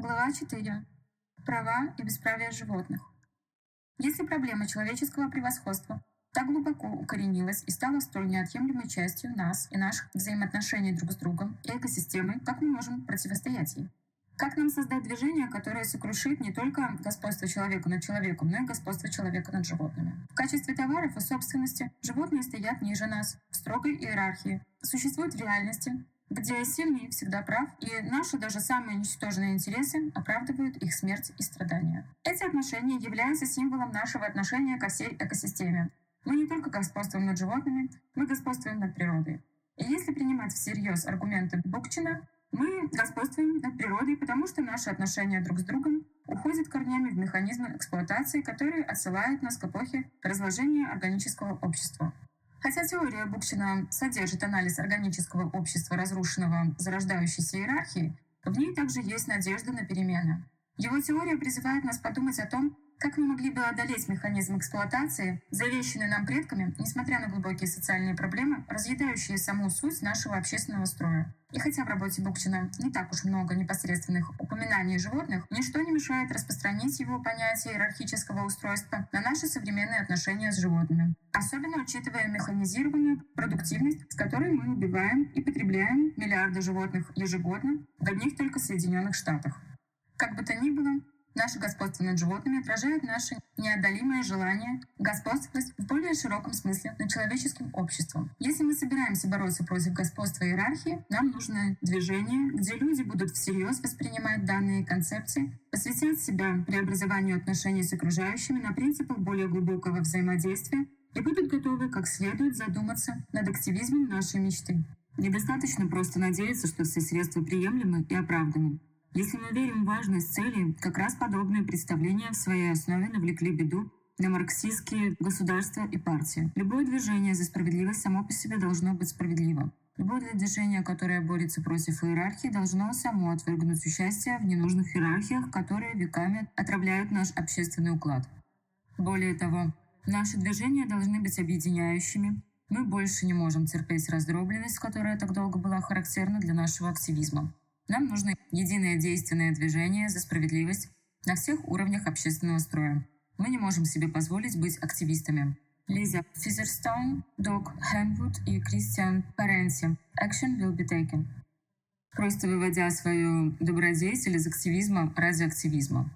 Глава 4. Права и бесправие животных. Если проблема человеческого превосходства так глубоко укоренилась и стала столь неотъемлемой частью нас и наших взаимоотношений друг с другом и экосистемой, как мы можем противостоять ей? Как нам создать движение, которое сокрушит не только господство человека над человеком, но и господство человека над животными? В качестве товаров и собственности животные стоят ниже нас, в строгой иерархии, существуют в реальности, где сильный всегда прав, и наши даже самые ничтожные интересы оправдывают их смерть и страдания. Эти отношения являются символом нашего отношения ко всей экосистеме. Мы не только господствуем над животными, мы господствуем над природой. И если принимать всерьез аргументы Букчина, мы господствуем над природой, потому что наши отношения друг с другом уходят корнями в механизмы эксплуатации, которые отсылают нас к эпохе разложения органического общества. Хотя теория Букшина содержит анализ органического общества, разрушенного зарождающейся иерархии, в ней также есть надежда на перемены. Его теория призывает нас подумать о том, как мы могли бы одолеть механизм эксплуатации, завещанный нам предками, несмотря на глубокие социальные проблемы, разъедающие саму суть нашего общественного строя? И хотя в работе Букчина не так уж много непосредственных упоминаний животных, ничто не мешает распространить его понятие иерархического устройства на наши современные отношения с животными. Особенно учитывая механизированную продуктивность, с которой мы убиваем и потребляем миллиарды животных ежегодно в одних только Соединенных Штатах. Как бы то ни было, Наше господство над животными отражает наше неодолимое желание господствовать в более широком смысле над человеческим обществом. Если мы собираемся бороться против господства иерархии, нам нужно движение, где люди будут всерьез воспринимать данные концепции, посвятят себя преобразованию отношений с окружающими на принципах более глубокого взаимодействия и будут готовы как следует задуматься над активизмом нашей мечты. Недостаточно просто надеяться, что все средства приемлемы и оправданы. Если мы верим в важность цели, как раз подобные представления в своей основе навлекли беду на марксистские государства и партии. Любое движение за справедливость само по себе должно быть справедливо. Любое движение, которое борется против иерархии, должно само отвергнуть участие в ненужных иерархиях, которые веками отравляют наш общественный уклад. Более того, наши движения должны быть объединяющими. Мы больше не можем терпеть раздробленность, которая так долго была характерна для нашего активизма. Нам нужно единое действенное движение за справедливость на всех уровнях общественного строя. Мы не можем себе позволить быть активистами. Лиза Физерстоун, Дог Хэнвуд и Кристиан Паренси. Action will be taken. Просто выводя свою добродетель из активизма ради активизма.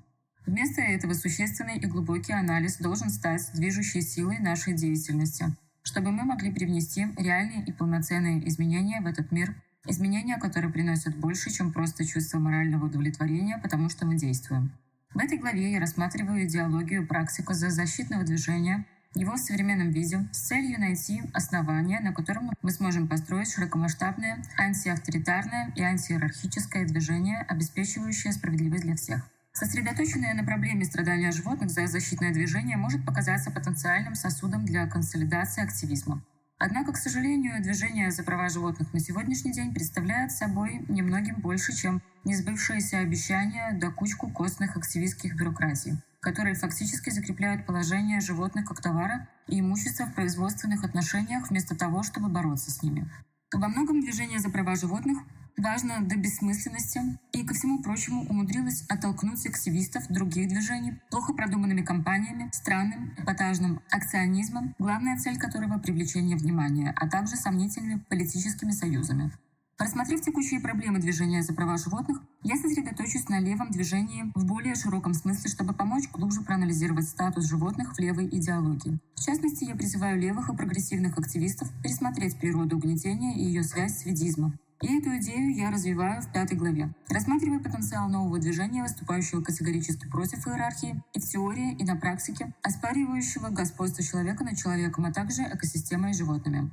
Вместо этого существенный и глубокий анализ должен стать движущей силой нашей деятельности, чтобы мы могли привнести реальные и полноценные изменения в этот мир Изменения, которые приносят больше, чем просто чувство морального удовлетворения, потому что мы действуем. В этой главе я рассматриваю идеологию практику за защитного движения, его в современном виде, с целью найти основания, на котором мы сможем построить широкомасштабное антиавторитарное и антииерархическое движение, обеспечивающее справедливость для всех. Сосредоточенное на проблеме страдания животных за защитное движение может показаться потенциальным сосудом для консолидации активизма. Однако, к сожалению, движение за права животных на сегодняшний день представляет собой немногим больше, чем несбывшееся обещание до кучку костных активистских бюрократий, которые фактически закрепляют положение животных как товара и имущества в производственных отношениях вместо того, чтобы бороться с ними. Во многом движение за права животных важно до бессмысленности и, ко всему прочему, умудрилась оттолкнуть активистов других движений плохо продуманными кампаниями, странным, эпатажным акционизмом, главная цель которого — привлечение внимания, а также сомнительными политическими союзами. Рассмотрев текущие проблемы движения за права животных, я сосредоточусь на левом движении в более широком смысле, чтобы помочь глубже проанализировать статус животных в левой идеологии. В частности, я призываю левых и прогрессивных активистов пересмотреть природу угнетения и ее связь с ведизмом. И эту идею я развиваю в пятой главе. Рассматривая потенциал нового движения, выступающего категорически против иерархии, и в теории, и на практике, оспаривающего господство человека над человеком, а также экосистемой и животными.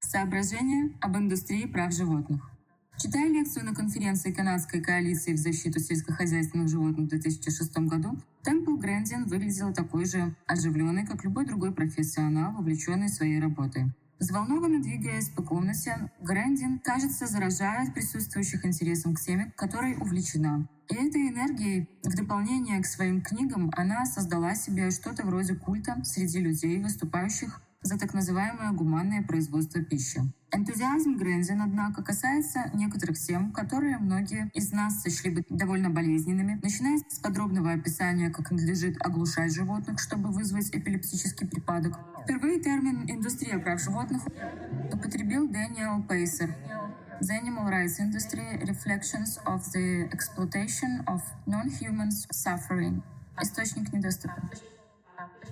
Соображения об индустрии прав животных. Читая лекцию на конференции Канадской коалиции в защиту сельскохозяйственных животных в 2006 году, Темпл Грэндин выглядела такой же оживленной, как любой другой профессионал, вовлеченный своей работой. Взволнованно двигаясь по комнате, Грэндин, кажется, заражает присутствующих интересом к теме, которой увлечена. И этой энергией, в дополнение к своим книгам, она создала себе что-то вроде культа среди людей, выступающих за так называемое гуманное производство пищи. Энтузиазм Грензин, однако, касается некоторых тем, которые многие из нас сочли бы довольно болезненными, начиная с подробного описания, как надлежит оглушать животных, чтобы вызвать эпилептический припадок. Впервые термин «индустрия прав животных» употребил Дэниел Пейсер. The Animal Rights Industry Reflections of the Exploitation of Non-Human Suffering. Источник недоступен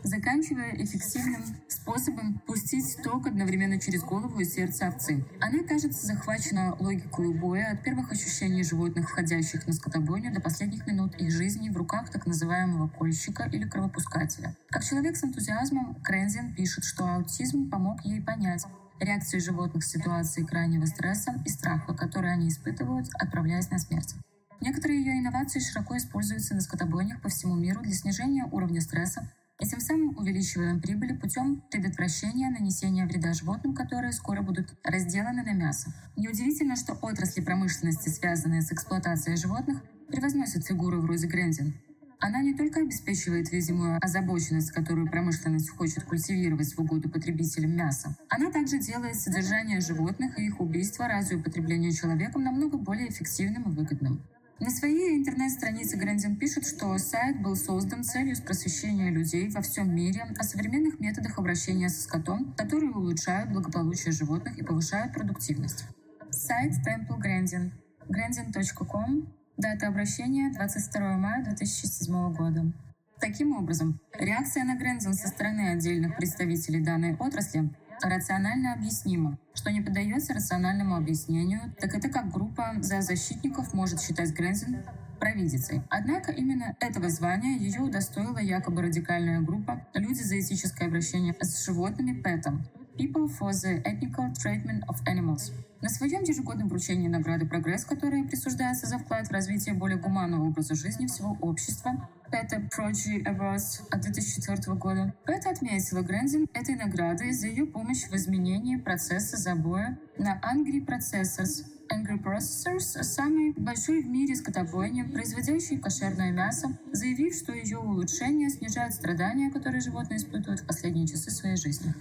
заканчивая эффективным способом пустить ток одновременно через голову и сердце овцы. Она, кажется, захвачена логикой боя от первых ощущений животных, входящих на скотобойню, до последних минут их жизни в руках так называемого кольщика или кровопускателя. Как человек с энтузиазмом, Крензин пишет, что аутизм помог ей понять, реакции животных в ситуации крайнего стресса и страха, которые они испытывают, отправляясь на смерть. Некоторые ее инновации широко используются на скотобойнях по всему миру для снижения уровня стресса, и тем самым увеличиваем прибыли путем предотвращения нанесения вреда животным, которые скоро будут разделаны на мясо. Неудивительно, что отрасли промышленности, связанные с эксплуатацией животных, превозносят фигуру вроде Грендин. Она не только обеспечивает видимую озабоченность, которую промышленность хочет культивировать в угоду потребителям мяса, она также делает содержание животных и их убийство ради употребления человеком намного более эффективным и выгодным. На своей интернет-странице Грандин пишет, что сайт был создан целью просвещения людей во всем мире о современных методах обращения со скотом, которые улучшают благополучие животных и повышают продуктивность. Сайт Temple Grandin grandin.com Дата обращения 22 мая 2007 года. Таким образом, реакция на Грензен со стороны отдельных представителей данной отрасли рационально объяснимо. Что не поддается рациональному объяснению, так это как группа за защитников может считать Грензен провидицей. Однако именно этого звания ее удостоила якобы радикальная группа «Люди за этическое обращение с животными ПЭТом» People for the Ethical Treatment of Animals. На своем ежегодном вручении награды «Прогресс», которая присуждается за вклад в развитие более гуманного образа жизни всего общества, Пэта Prodigy Awards от 2004 года, Пэта отметила Грэнзин этой наградой за ее помощь в изменении процесса забоя на Angry Processors, Angry Processors – самый большой в мире скотобойня, производящий кошерное мясо, заявив, что ее улучшение снижает страдания, которые животные испытывают в последние часы своей жизни.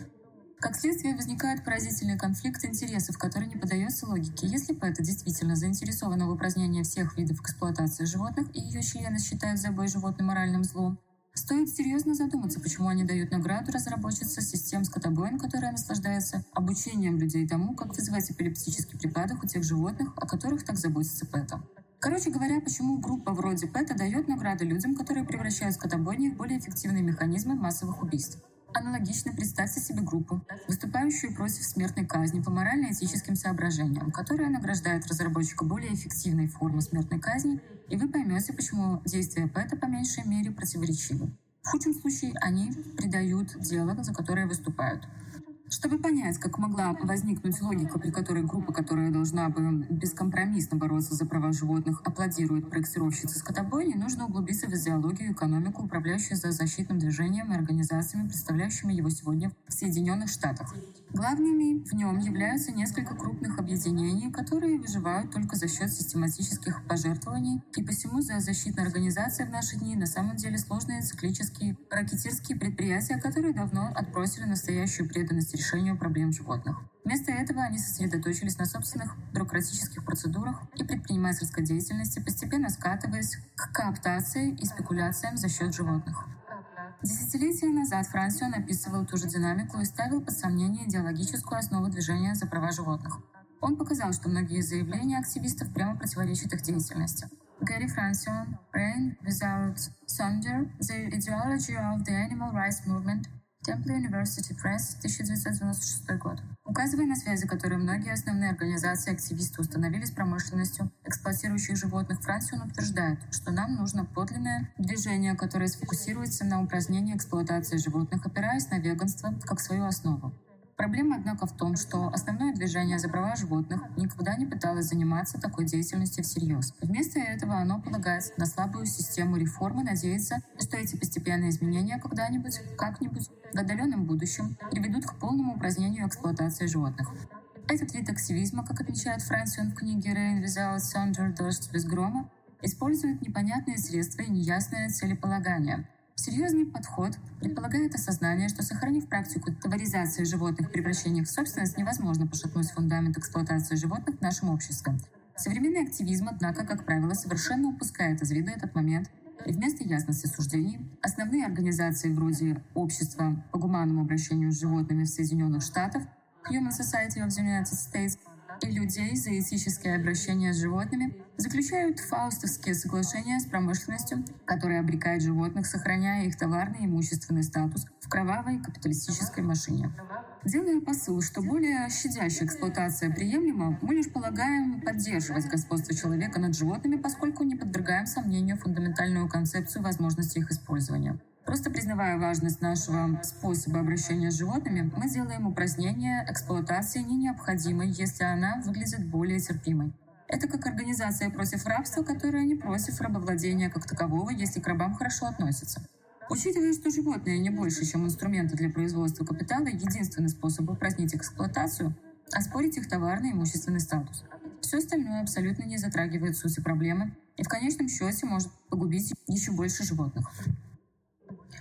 Как следствие, возникает поразительный конфликт интересов, который не поддается логике. Если Пэта действительно заинтересована в упразднении всех видов эксплуатации животных, и ее члены считают забой животным моральным злом, Стоит серьезно задуматься, почему они дают награду разработчице систем скотобоин, которая наслаждается обучением людей тому, как вызывать эпилептический припадок у тех животных, о которых так заботится Пэта. Короче говоря, почему группа вроде Пэта дает награды людям, которые превращают скотобойни в более эффективные механизмы массовых убийств. Аналогично представьте себе группу, выступающую против смертной казни по морально-этическим соображениям, которая награждает разработчика более эффективной формы смертной казни, и вы поймете, почему действия Пэта по меньшей мере противоречивы. В худшем случае они предают дело, за которое выступают. Чтобы понять, как могла возникнуть логика, при которой группа, которая должна бы бескомпромиссно бороться за права животных, аплодирует проектировщице скотобойни, нужно углубиться в физиологию и экономику, управляющую за защитным движением и организациями, представляющими его сегодня в Соединенных Штатах. Главными в нем являются несколько крупных объединений, которые выживают только за счет систематических пожертвований, и посему за защитные организации в наши дни на самом деле сложные циклические ракетирские предприятия, которые давно отбросили настоящую преданность решению проблем животных. Вместо этого они сосредоточились на собственных бюрократических процедурах и предпринимательской деятельности, постепенно скатываясь к кооптации и спекуляциям за счет животных. Десятилетия назад Франсио описывал ту же динамику и ставил под сомнение идеологическую основу движения за права животных. Он показал, что многие заявления активистов прямо противоречат их деятельности. Гэри Франсио, Reign Without Thunder, The Ideology of the Animal Rights Movement, Temple University Press, 1996 год. Указывая на связи, которые многие основные организации активисты установили с промышленностью, эксплуатирующих животных, Францию утверждает, что нам нужно подлинное движение, которое сфокусируется на упразднении эксплуатации животных, опираясь на веганство как свою основу. Проблема, однако, в том, что основное движение за права животных никогда не пыталось заниматься такой деятельностью всерьез. Вместо этого оно полагается на слабую систему реформы, надеется, что эти постепенные изменения когда-нибудь, как-нибудь, в отдаленном будущем приведут к полному упразднению эксплуатации животных. Этот вид активизма, как отмечает Франсион в книге «Rain Without Thunder. Дождь без грома», использует непонятные средства и неясное целеполагание, Серьезный подход предполагает осознание, что сохранив практику товаризации животных превращения в собственность, невозможно пошатнуть фундамент эксплуатации животных в нашем обществе. Современный активизм, однако, как правило, совершенно упускает из виду этот момент и вместо ясности суждений основные организации вроде Общества по гуманному обращению с животными в Соединенных Штатах Human Society of the United States людей за этическое обращение с животными заключают фаустовские соглашения с промышленностью, которая обрекает животных, сохраняя их товарный и имущественный статус в кровавой капиталистической машине. Делая посыл, что более щадящая эксплуатация приемлема, мы лишь полагаем поддерживать господство человека над животными, поскольку не подвергаем сомнению фундаментальную концепцию возможности их использования. Просто признавая важность нашего способа обращения с животными, мы делаем упразднение эксплуатации не необходимой, если она выглядит более терпимой. Это как организация против рабства, которая не против рабовладения как такового, если к рабам хорошо относится. Учитывая, что животные не больше, чем инструменты для производства капитала, единственный способ упразднить эксплуатацию – оспорить их товарный и имущественный статус. Все остальное абсолютно не затрагивает сути проблемы и в конечном счете может погубить еще больше животных.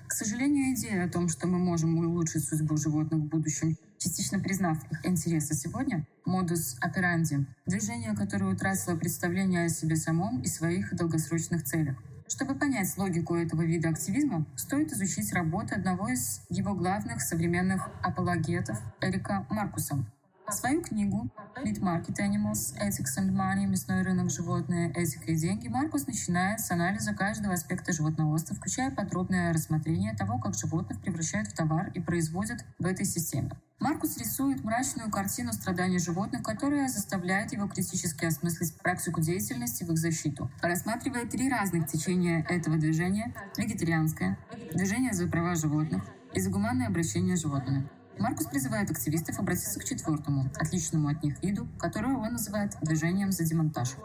К сожалению, идея о том, что мы можем улучшить судьбу животных в будущем, частично признав их интересы сегодня, модус операнди, движение, которое утратило представление о себе самом и своих долгосрочных целях. Чтобы понять логику этого вида активизма, стоит изучить работы одного из его главных современных апологетов Эрика Маркуса, Свою книгу «Meat Market Animals. Ethics and Money. Мясной рынок. Животные. Этика и деньги» Маркус начинает с анализа каждого аспекта животноводства, включая подробное рассмотрение того, как животных превращают в товар и производят в этой системе. Маркус рисует мрачную картину страданий животных, которая заставляет его критически осмыслить практику деятельности в их защиту. Рассматривая три разных течения этого движения – вегетарианское, движение за права животных и за гуманное обращение с животными. Маркус призывает активистов обратиться к четвертому, отличному от них виду, которое он называет движением за демонтаж.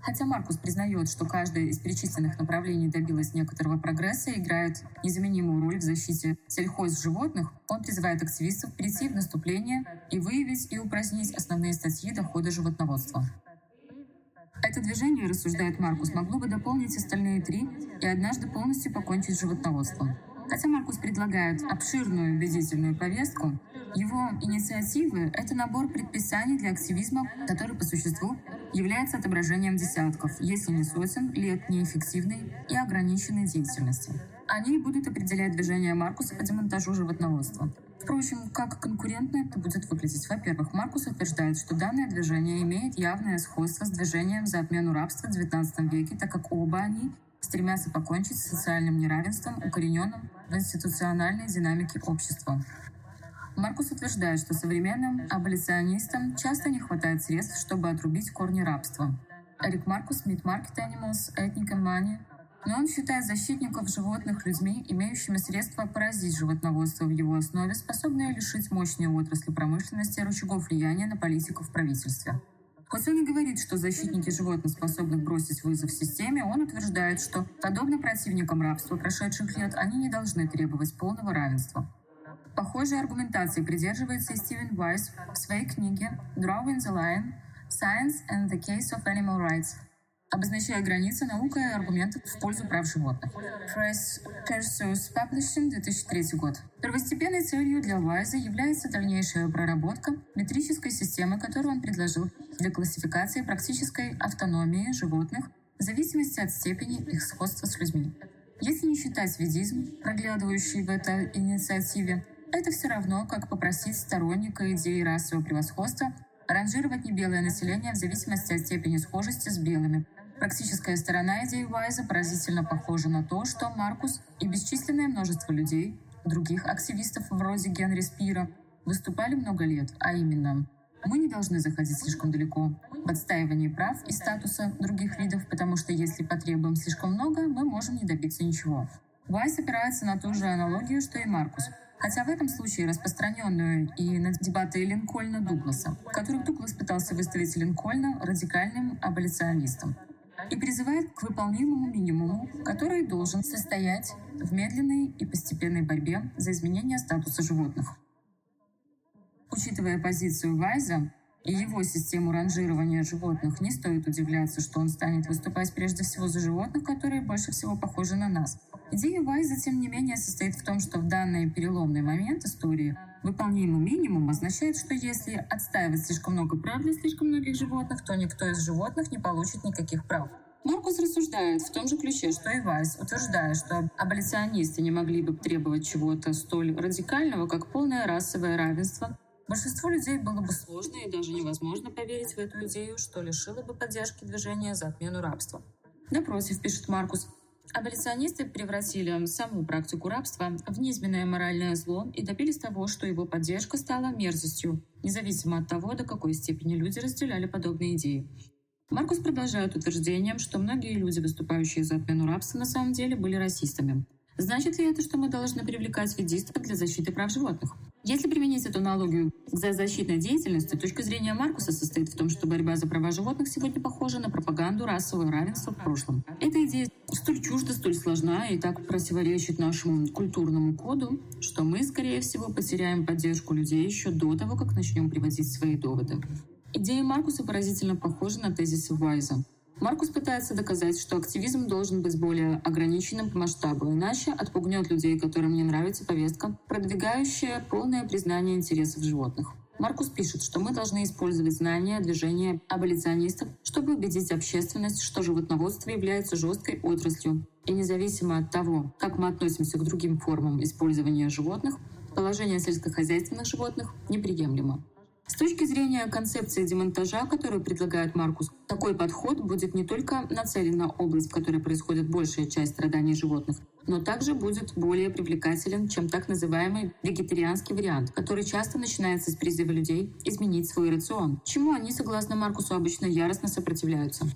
Хотя Маркус признает, что каждое из перечисленных направлений добилось некоторого прогресса и играет незаменимую роль в защите сельхозживотных, он призывает активистов перейти в наступление и выявить и упразднить основные статьи дохода животноводства. Это движение, рассуждает Маркус, могло бы дополнить остальные три и однажды полностью покончить с животноводством. Хотя Маркус предлагает обширную убедительную повестку, его инициативы — это набор предписаний для активизма, который по существу является отображением десятков, если не сотен, лет неэффективной и ограниченной деятельности. Они будут определять движение Маркуса по демонтажу животноводства. Впрочем, как конкурентно это будет выглядеть? Во-первых, Маркус утверждает, что данное движение имеет явное сходство с движением за отмену рабства в XIX веке, так как оба они стремятся покончить с социальным неравенством, укорененным в институциональной динамике общества. Маркус утверждает, что современным аболиционистам часто не хватает средств, чтобы отрубить корни рабства. Эрик Маркус, Meat Market Animals, Ethnic and Money. Но он считает защитников животных людьми, имеющими средства поразить животноводство в его основе, способные лишить мощные отрасли промышленности рычагов влияния на политику в правительстве. Хоть говорит, что защитники животных способны бросить вызов системе, он утверждает, что, подобно противникам рабства прошедших лет, они не должны требовать полного равенства. Похожей аргументации придерживается и Стивен Вайс в своей книге «Drawing the Line. Science and the Case of Animal Rights», обозначая границы наука и аргументы в пользу прав животных. Press Persus Publishing, 2003 год. Первостепенной целью для Вайза является дальнейшая проработка метрической системы, которую он предложил для классификации практической автономии животных в зависимости от степени их сходства с людьми. Если не считать ведизм, проглядывающий в этой инициативе, это все равно, как попросить сторонника идеи расового превосходства ранжировать небелое население в зависимости от степени схожести с белыми, Практическая сторона идеи Уайза поразительно похожа на то, что Маркус и бесчисленное множество людей, других активистов вроде Генри Спира, выступали много лет, а именно мы не должны заходить слишком далеко. В отстаивании прав и статуса других видов, потому что если потребуем слишком много, мы можем не добиться ничего. Вайс опирается на ту же аналогию, что и Маркус, хотя в этом случае распространенную и на дебаты Линкольна Дугласа, в которых Дуглас пытался выставить Линкольна радикальным аболиционистом и призывает к выполнимому минимуму, который должен состоять в медленной и постепенной борьбе за изменение статуса животных. Учитывая позицию Вайза и его систему ранжирования животных, не стоит удивляться, что он станет выступать прежде всего за животных, которые больше всего похожи на нас, Идея Вайза, тем не менее, состоит в том, что в данный переломный момент истории выполнимый минимум означает, что если отстаивать слишком много прав для слишком многих животных, то никто из животных не получит никаких прав. Маркус рассуждает в том же ключе, что и Вайс, утверждая, что аболиционисты не могли бы требовать чего-то столь радикального, как полное расовое равенство. Большинству людей было бы сложно и даже невозможно поверить в эту идею, что лишило бы поддержки движения за отмену рабства. Напротив, пишет Маркус, Аболиционисты превратили саму практику рабства в низменное моральное зло и добились того, что его поддержка стала мерзостью, независимо от того, до какой степени люди разделяли подобные идеи. Маркус продолжает утверждением, что многие люди, выступающие за отмену рабства, на самом деле были расистами. Значит ли это, что мы должны привлекать ведистов для защиты прав животных? Если применить эту аналогию к защитной деятельности, точка зрения Маркуса состоит в том, что борьба за права животных сегодня похожа на пропаганду расового равенства в прошлом. Эта идея столь чужда, столь сложна и так противоречит нашему культурному коду, что мы, скорее всего, потеряем поддержку людей еще до того, как начнем приводить свои доводы. Идеи Маркуса поразительно похожи на тезисы Вайза. Маркус пытается доказать, что активизм должен быть более ограниченным по масштабу, иначе отпугнет людей, которым не нравится повестка, продвигающая полное признание интересов животных. Маркус пишет, что мы должны использовать знания движения аболиционистов, чтобы убедить общественность, что животноводство является жесткой отраслью. И независимо от того, как мы относимся к другим формам использования животных, положение сельскохозяйственных животных неприемлемо. С точки зрения концепции демонтажа, которую предлагает Маркус, такой подход будет не только нацелен на область, в которой происходит большая часть страданий животных, но также будет более привлекателен, чем так называемый вегетарианский вариант, который часто начинается с призыва людей изменить свой рацион, чему они, согласно Маркусу, обычно яростно сопротивляются.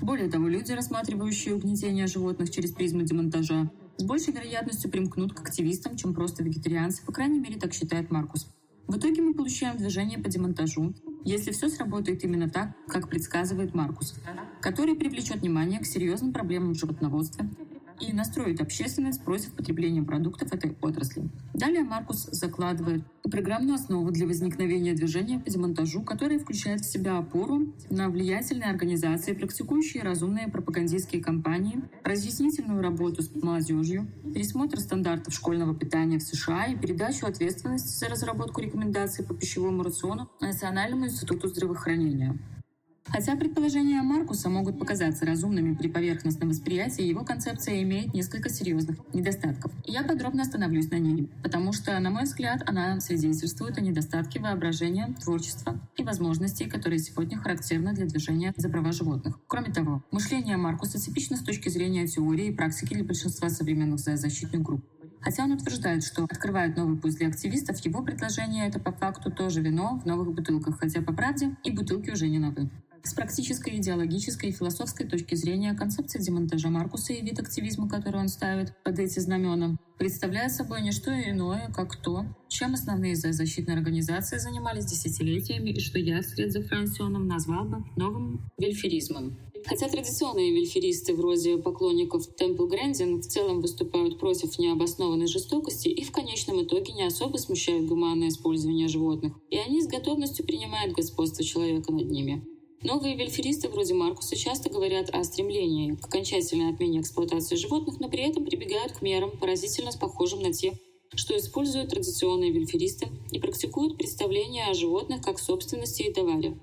Более того, люди, рассматривающие угнетение животных через призму демонтажа, с большей вероятностью примкнут к активистам, чем просто вегетарианцы, по крайней мере, так считает Маркус. В итоге мы получаем движение по демонтажу, если все сработает именно так, как предсказывает Маркус, который привлечет внимание к серьезным проблемам в животноводстве, и настроить общественность против потребления продуктов этой отрасли. Далее Маркус закладывает программную основу для возникновения движения по демонтажу, которое включает в себя опору на влиятельные организации, практикующие разумные пропагандистские кампании, разъяснительную работу с молодежью, пересмотр стандартов школьного питания в США и передачу ответственности за разработку рекомендаций по пищевому рациону Национальному институту здравоохранения. Хотя предположения Маркуса могут показаться разумными при поверхностном восприятии, его концепция имеет несколько серьезных недостатков. я подробно остановлюсь на ней, потому что, на мой взгляд, она свидетельствует о недостатке воображения, творчества и возможностей, которые сегодня характерны для движения за права животных. Кроме того, мышление Маркуса типично с точки зрения теории и практики для большинства современных защитных групп. Хотя он утверждает, что открывает новый путь для активистов, его предложение — это по факту тоже вино в новых бутылках, хотя по правде и бутылки уже не новые. С практической, идеологической и философской точки зрения концепция демонтажа Маркуса и вид активизма, который он ставит под эти знамена, представляет собой не что иное, как то, чем основные защитные организации занимались десятилетиями и что я вслед за Франсионом назвал бы новым вельферизмом. Хотя традиционные вельферисты вроде поклонников Темпл Грэндин в целом выступают против необоснованной жестокости и в конечном итоге не особо смущают гуманное использование животных, и они с готовностью принимают господство человека над ними. Новые вельферисты вроде Маркуса часто говорят о стремлении к окончательной отмене эксплуатации животных, но при этом прибегают к мерам, поразительно похожим на те, что используют традиционные вельферисты и практикуют представление о животных как собственности и товаре.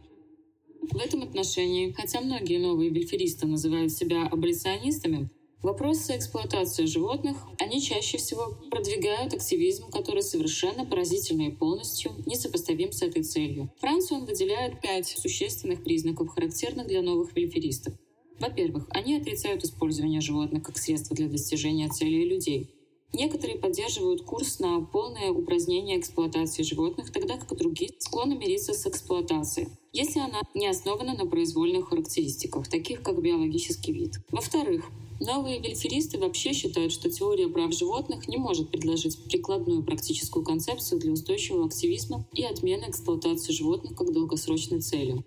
В этом отношении, хотя многие новые вельферисты называют себя аболиционистами, Вопросы эксплуатации животных, они чаще всего продвигают активизм, который совершенно поразительно и полностью несопоставим с этой целью. Францию он выделяет пять существенных признаков, характерных для новых вельферистов. Во-первых, они отрицают использование животных как средство для достижения целей людей. Некоторые поддерживают курс на полное упразднение эксплуатации животных, тогда как другие склонны мириться с эксплуатацией, если она не основана на произвольных характеристиках, таких как биологический вид. Во-вторых, Новые вельферисты вообще считают, что теория прав животных не может предложить прикладную практическую концепцию для устойчивого активизма и отмены эксплуатации животных как долгосрочной цели.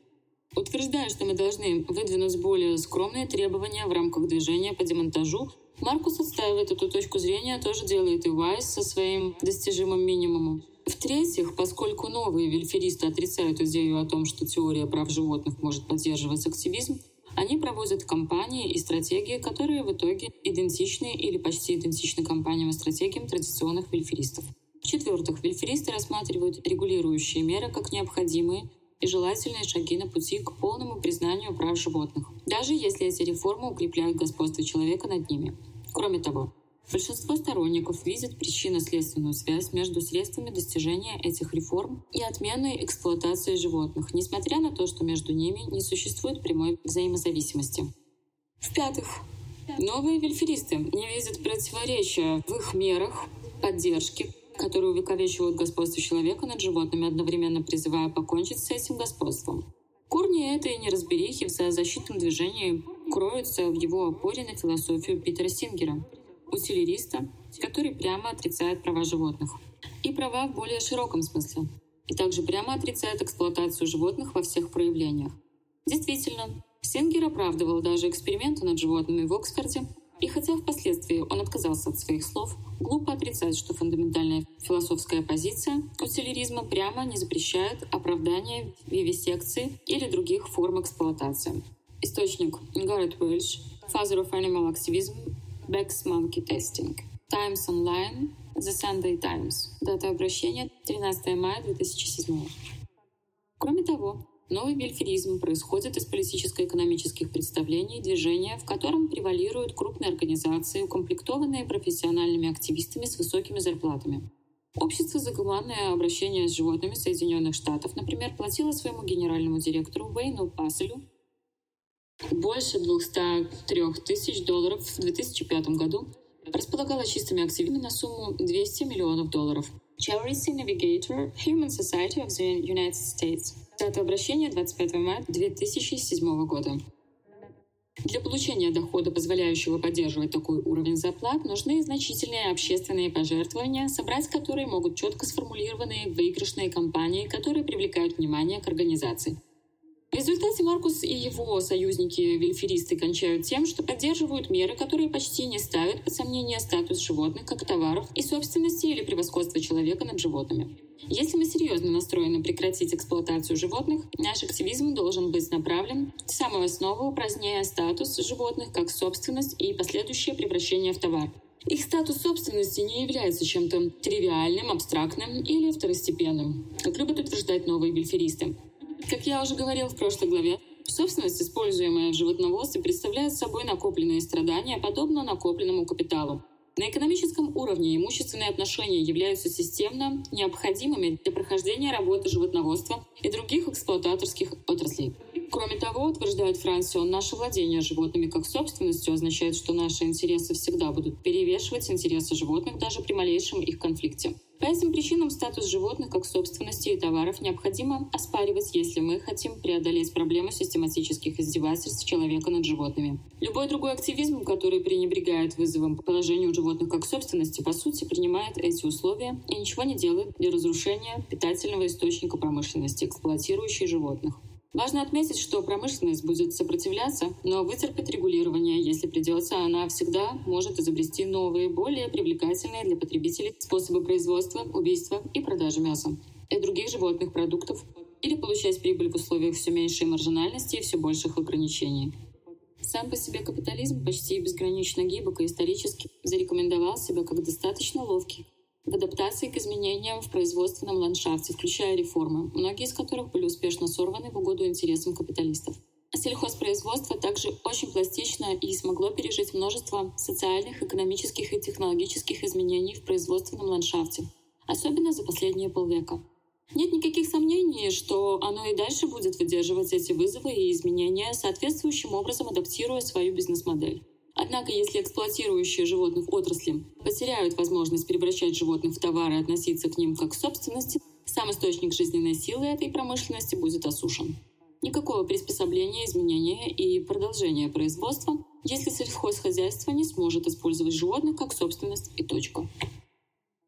Утверждая, что мы должны выдвинуть более скромные требования в рамках движения по демонтажу, Маркус отстаивает эту точку зрения, тоже делает и Вайс со своим достижимым минимумом. В-третьих, поскольку новые вельферисты отрицают идею о том, что теория прав животных может поддерживать активизм, Они проводят кампании и стратегии, которые в итоге идентичны или почти идентичны кампаниям и стратегиям традиционных вельферистов. В-четвертых, вельферисты рассматривают регулирующие меры как необходимые и желательные шаги на пути к полному признанию прав животных, даже если эти реформы укрепляют господство человека над ними. Кроме того, Большинство сторонников видят причинно-следственную связь между средствами достижения этих реформ и отменой эксплуатации животных, несмотря на то, что между ними не существует прямой взаимозависимости. В-пятых, новые вельферисты не видят противоречия в их мерах поддержки, которые увековечивают господство человека над животными, одновременно призывая покончить с этим господством. Корни этой неразберихи в защитном движении кроются в его опоре на философию Питера Сингера — утилериста, который прямо отрицает права животных. И права в более широком смысле. И также прямо отрицает эксплуатацию животных во всех проявлениях. Действительно, Сингер оправдывал даже эксперименты над животными в Оксфорде, и хотя впоследствии он отказался от своих слов, глупо отрицать, что фундаментальная философская позиция утилеризма прямо не запрещает оправдание вивисекции или других форм эксплуатации. Источник Гаррет Уэльш, Father of Animal Activism, Beck's Monkey Testing. Times Online, The Sunday Times. Дата обращения 13 мая 2007. Кроме того, новый вельферизм происходит из политическо-экономических представлений движения, в котором превалируют крупные организации, укомплектованные профессиональными активистами с высокими зарплатами. Общество за гуманное обращение с животными Соединенных Штатов, например, платило своему генеральному директору Уэйну Пасселю больше 203 тысяч долларов в 2005 году располагала чистыми активами на сумму 200 миллионов долларов. Charity Navigator Human Society of the United States. Дата обращения 25 мая 2007 года. Для получения дохода, позволяющего поддерживать такой уровень зарплат, нужны значительные общественные пожертвования, собрать которые могут четко сформулированные выигрышные кампании, которые привлекают внимание к организации. В результате Маркус и его союзники-вельферисты кончают тем, что поддерживают меры, которые почти не ставят под сомнение статус животных как товаров и собственности или превосходство человека над животными. Если мы серьезно настроены прекратить эксплуатацию животных, наш активизм должен быть направлен с самой основы, упраздняя статус животных как собственность и последующее превращение в товар. Их статус собственности не является чем-то тривиальным, абстрактным или второстепенным, как любят утверждать новые вельферисты. Как я уже говорил в прошлой главе, собственность, используемая в животноводстве, представляет собой накопленные страдания, подобно накопленному капиталу. На экономическом уровне имущественные отношения являются системно необходимыми для прохождения работы животноводства и других эксплуататорских отраслей. Кроме того, утверждает Франсион, наше владение животными как собственностью означает, что наши интересы всегда будут перевешивать интересы животных даже при малейшем их конфликте. По этим причинам статус животных как собственности и товаров необходимо оспаривать, если мы хотим преодолеть проблему систематических издевательств человека над животными. Любой другой активизм, который пренебрегает вызовом по положению животных как собственности, по сути, принимает эти условия и ничего не делает для разрушения питательного источника промышленности, эксплуатирующей животных. Важно отметить, что промышленность будет сопротивляться, но вытерпит регулирование, если придется, она всегда может изобрести новые, более привлекательные для потребителей способы производства, убийства и продажи мяса и других животных продуктов или получать прибыль в условиях все меньшей маржинальности и все больших ограничений. Сам по себе капитализм почти безгранично гибок и исторически зарекомендовал себя как достаточно ловкий, в адаптации к изменениям в производственном ландшафте, включая реформы, многие из которых были успешно сорваны в угоду интересам капиталистов. Сельхозпроизводство также очень пластично и смогло пережить множество социальных, экономических и технологических изменений в производственном ландшафте, особенно за последние полвека. Нет никаких сомнений, что оно и дальше будет выдерживать эти вызовы и изменения, соответствующим образом адаптируя свою бизнес-модель. Однако, если эксплуатирующие животных отрасли потеряют возможность превращать животных в товары и относиться к ним как к собственности, сам источник жизненной силы этой промышленности будет осушен. Никакого приспособления, изменения и продолжения производства, если сельхозхозяйство не сможет использовать животных как собственность и точка.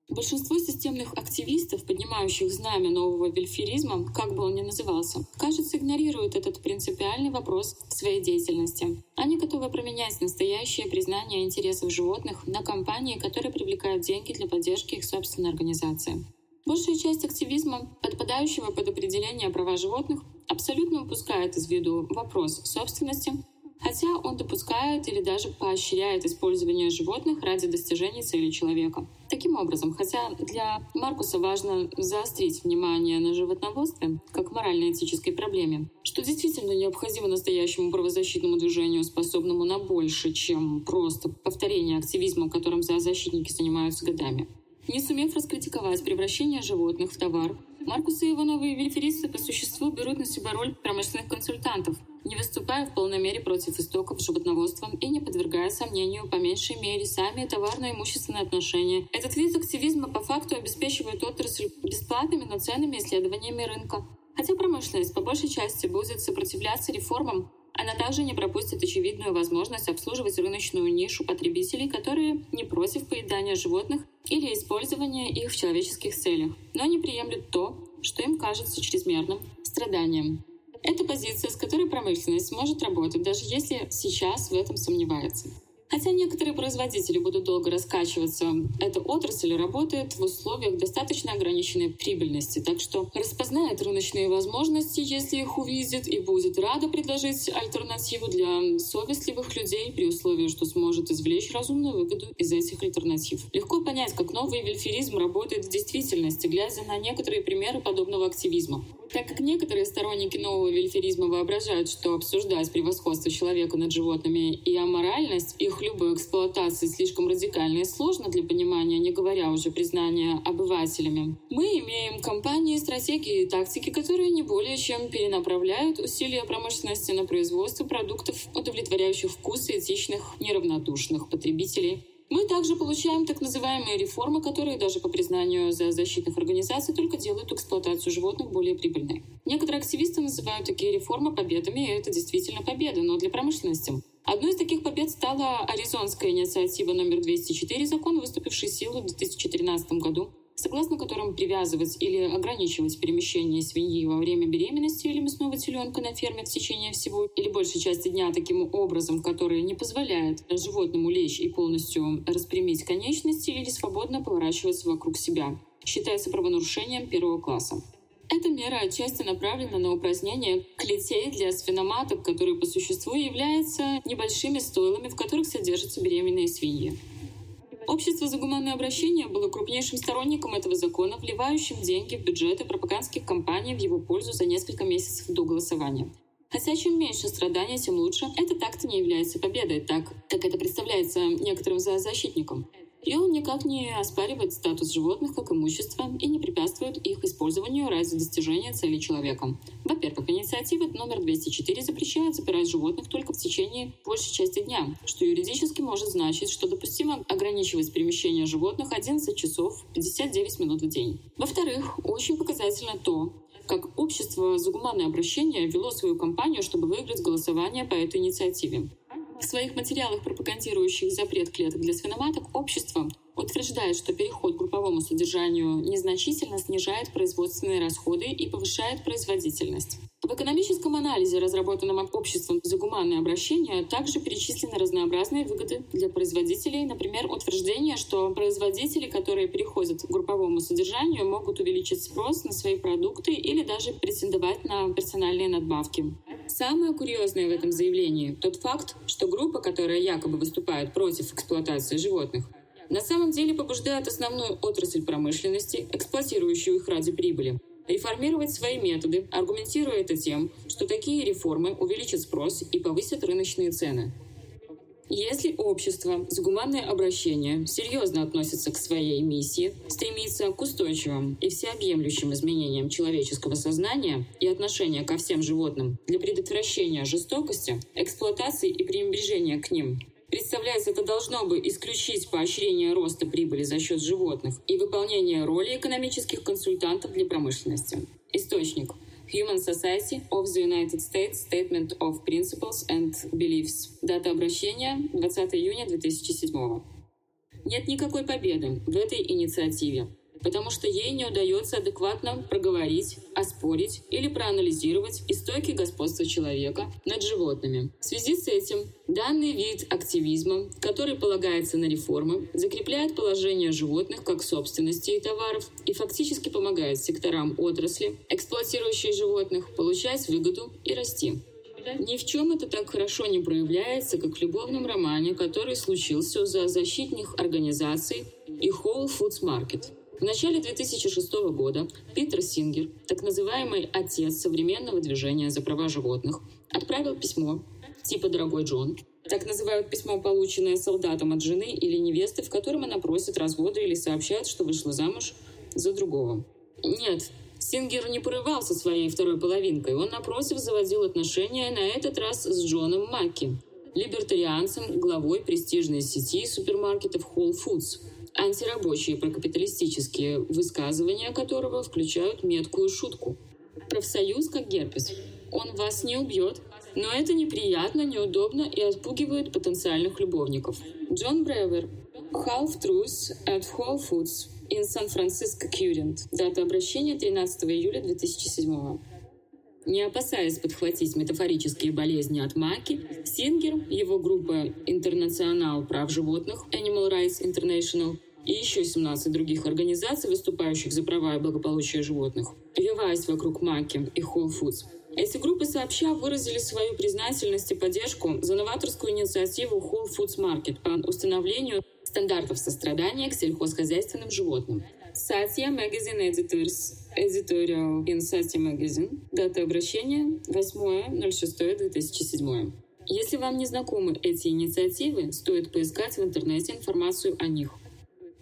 Большинство системных активистов, поднимающих знамя нового вельферизма, как бы он ни назывался, кажется, игнорируют этот принципиальный вопрос в своей деятельности. Они готовы променять настоящее признание интересов животных на компании, которые привлекают деньги для поддержки их собственной организации. Большая часть активизма, подпадающего под определение права животных, абсолютно упускает из виду вопрос собственности, хотя он допускает или даже поощряет использование животных ради достижения цели человека. Таким образом, хотя для Маркуса важно заострить внимание на животноводстве как морально-этической проблеме, что действительно необходимо настоящему правозащитному движению, способному на больше, чем просто повторение активизма, которым зоозащитники занимаются годами. Не сумев раскритиковать превращение животных в товар, Маркус и его новые вельферисты по существу берут на себя роль промышленных консультантов, не выступая в полной мере против истоков животноводства и не подвергая сомнению по меньшей мере сами товарно-имущественные отношения. Этот вид активизма по факту обеспечивает отрасль бесплатными, но ценными исследованиями рынка. Хотя промышленность по большей части будет сопротивляться реформам, она также не пропустит очевидную возможность обслуживать рыночную нишу потребителей, которые не против поедания животных или использования их в человеческих целях, но не приемлют то, что им кажется чрезмерным страданием. Это позиция, с которой промышленность может работать, даже если сейчас в этом сомневается. Хотя некоторые производители будут долго раскачиваться, эта отрасль работает в условиях достаточно ограниченной прибыльности, так что распознает рыночные возможности, если их увидит, и будет рада предложить альтернативу для совестливых людей при условии, что сможет извлечь разумную выгоду из этих альтернатив. Легко понять, как новый вельферизм работает в действительности, глядя на некоторые примеры подобного активизма. Так как некоторые сторонники нового вельферизма воображают, что обсуждать превосходство человека над животными и аморальность их любой эксплуатации слишком радикально и сложно для понимания, не говоря уже признания обывателями, мы имеем компании, стратегии и тактики, которые не более чем перенаправляют усилия промышленности на производство продуктов, удовлетворяющих вкусы этичных, неравнодушных потребителей, мы также получаем так называемые реформы, которые даже по признанию за защитных организаций только делают эксплуатацию животных более прибыльной. Некоторые активисты называют такие реформы победами, и это действительно победа, но для промышленности. Одной из таких побед стала Аризонская инициатива номер 204, закон, выступивший в силу в 2013 году, согласно которым привязывать или ограничивать перемещение свиньи во время беременности или мясного теленка на ферме в течение всего или большей части дня таким образом, который не позволяет животному лечь и полностью распрямить конечности или свободно поворачиваться вокруг себя, считается правонарушением первого класса. Эта мера отчасти направлена на упразднение клетей для свиноматок, которые по существу являются небольшими стойлами, в которых содержатся беременные свиньи. Общество за гуманное обращение было крупнейшим сторонником этого закона, вливающим деньги в бюджеты пропагандских кампаний в его пользу за несколько месяцев до голосования. Хотя чем меньше страданий, тем лучше, это так-то не является победой, так как это представляется некоторым зоозащитникам и он никак не оспаривает статус животных как имущество и не препятствует их использованию ради достижения цели человека. Во-первых, инициатива номер 204 запрещает забирать животных только в течение большей части дня, что юридически может значить, что допустимо ограничивать перемещение животных 11 часов 59 минут в день. Во-вторых, очень показательно то, как общество за гуманное обращение вело свою кампанию, чтобы выиграть голосование по этой инициативе. В своих материалах, пропагандирующих запрет клеток для свиноматок, общество утверждает, что переход к групповому содержанию незначительно снижает производственные расходы и повышает производительность. В экономическом анализе, разработанном обществом за гуманное обращение, также перечислены разнообразные выгоды для производителей, например, утверждение, что производители, которые переходят к групповому содержанию, могут увеличить спрос на свои продукты или даже претендовать на персональные надбавки. Самое курьезное в этом заявлении — тот факт, что группа, которая якобы выступает против эксплуатации животных, на самом деле побуждает основную отрасль промышленности, эксплуатирующую их ради прибыли, реформировать свои методы, аргументируя это тем, что такие реформы увеличат спрос и повысят рыночные цены. Если общество с гуманное обращение серьезно относится к своей миссии, стремится к устойчивым и всеобъемлющим изменениям человеческого сознания и отношения ко всем животным для предотвращения жестокости, эксплуатации и пренебрежения к ним, Представляется, это должно бы исключить поощрение роста прибыли за счет животных и выполнение роли экономических консультантов для промышленности. Источник. Human Society of the United States Statement of Principles and Beliefs. Дата обращения 20 июня 2007. Нет никакой победы в этой инициативе потому что ей не удается адекватно проговорить, оспорить или проанализировать истоки господства человека над животными. В связи с этим данный вид активизма, который полагается на реформы, закрепляет положение животных как собственности и товаров и фактически помогает секторам отрасли, эксплуатирующие животных, получать выгоду и расти. Ни в чем это так хорошо не проявляется, как в любовном романе, который случился за защитных организаций и Whole Foods Market. В начале 2006 года Питер Сингер, так называемый отец современного движения за права животных, отправил письмо типа «Дорогой Джон», так называют письмо, полученное солдатом от жены или невесты, в котором она просит развода или сообщает, что вышла замуж за другого. Нет, Сингер не порывался своей второй половинкой. Он, напротив, заводил отношения на этот раз с Джоном Макки, либертарианцем, главой престижной сети супермаркетов Whole Foods, антирабочие прокапиталистические высказывания которого включают меткую шутку. Профсоюз как герпес. Он вас не убьет, но это неприятно, неудобно и отпугивает потенциальных любовников. Джон Бревер. Half Truth at Whole Foods in San Francisco Current. Дата обращения 13 июля 2007 не опасаясь подхватить метафорические болезни от маки, Сингер, его группа «Интернационал прав животных» Animal Rights International и еще 17 других организаций, выступающих за права и благополучие животных, виваясь вокруг маки и Whole Foods, эти группы сообща выразили свою признательность и поддержку за новаторскую инициативу Whole Foods Market по установлению стандартов сострадания к сельхозхозяйственным животным. Satya Magazine Editors Editorial in Satya Magazine. Дата обращения 8.06.2007. Если вам не знакомы эти инициативы, стоит поискать в интернете информацию о них.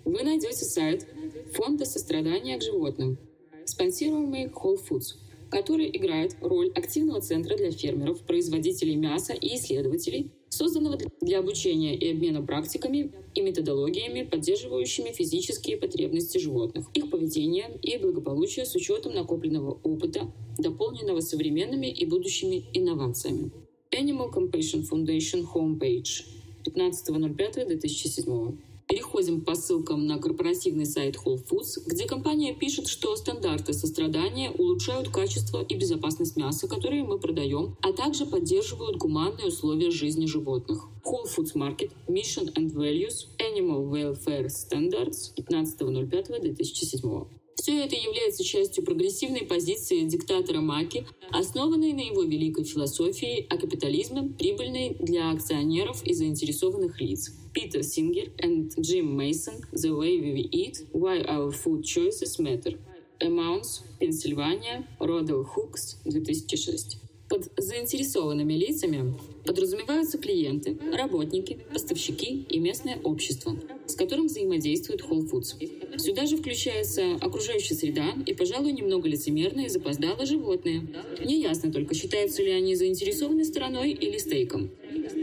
Вы найдете сайт Фонда сострадания к животным, спонсируемый Whole Foods – который играет роль активного центра для фермеров, производителей мяса и исследователей, созданного для обучения и обмена практиками и методологиями, поддерживающими физические потребности животных, их поведение и благополучие с учетом накопленного опыта, дополненного современными и будущими инновациями. Animal Compassion Foundation Homepage 15.05.2007 Переходим по ссылкам на корпоративный сайт Whole Foods, где компания пишет, что стандарты сострадания улучшают качество и безопасность мяса, которое мы продаем, а также поддерживают гуманные условия жизни животных. Whole Foods Market Mission and Values Animal Welfare Standards 15.05.2007 все это является частью прогрессивной позиции диктатора Маки, основанной на его великой философии о капитализме, прибыльной для акционеров и заинтересованных лиц. Питер Сингер and Jim Mason «The Way We Eat – Why Our Food Choices Matter» Amounts, Пенсильвания, Родел Хукс, 2006. Под заинтересованными лицами подразумеваются клиенты, работники, поставщики и местное общество, с которым взаимодействует Whole Foods. Сюда же включается окружающая среда и, пожалуй, немного лицемерные запоздало животные. Неясно только, считаются ли они заинтересованной стороной или стейком.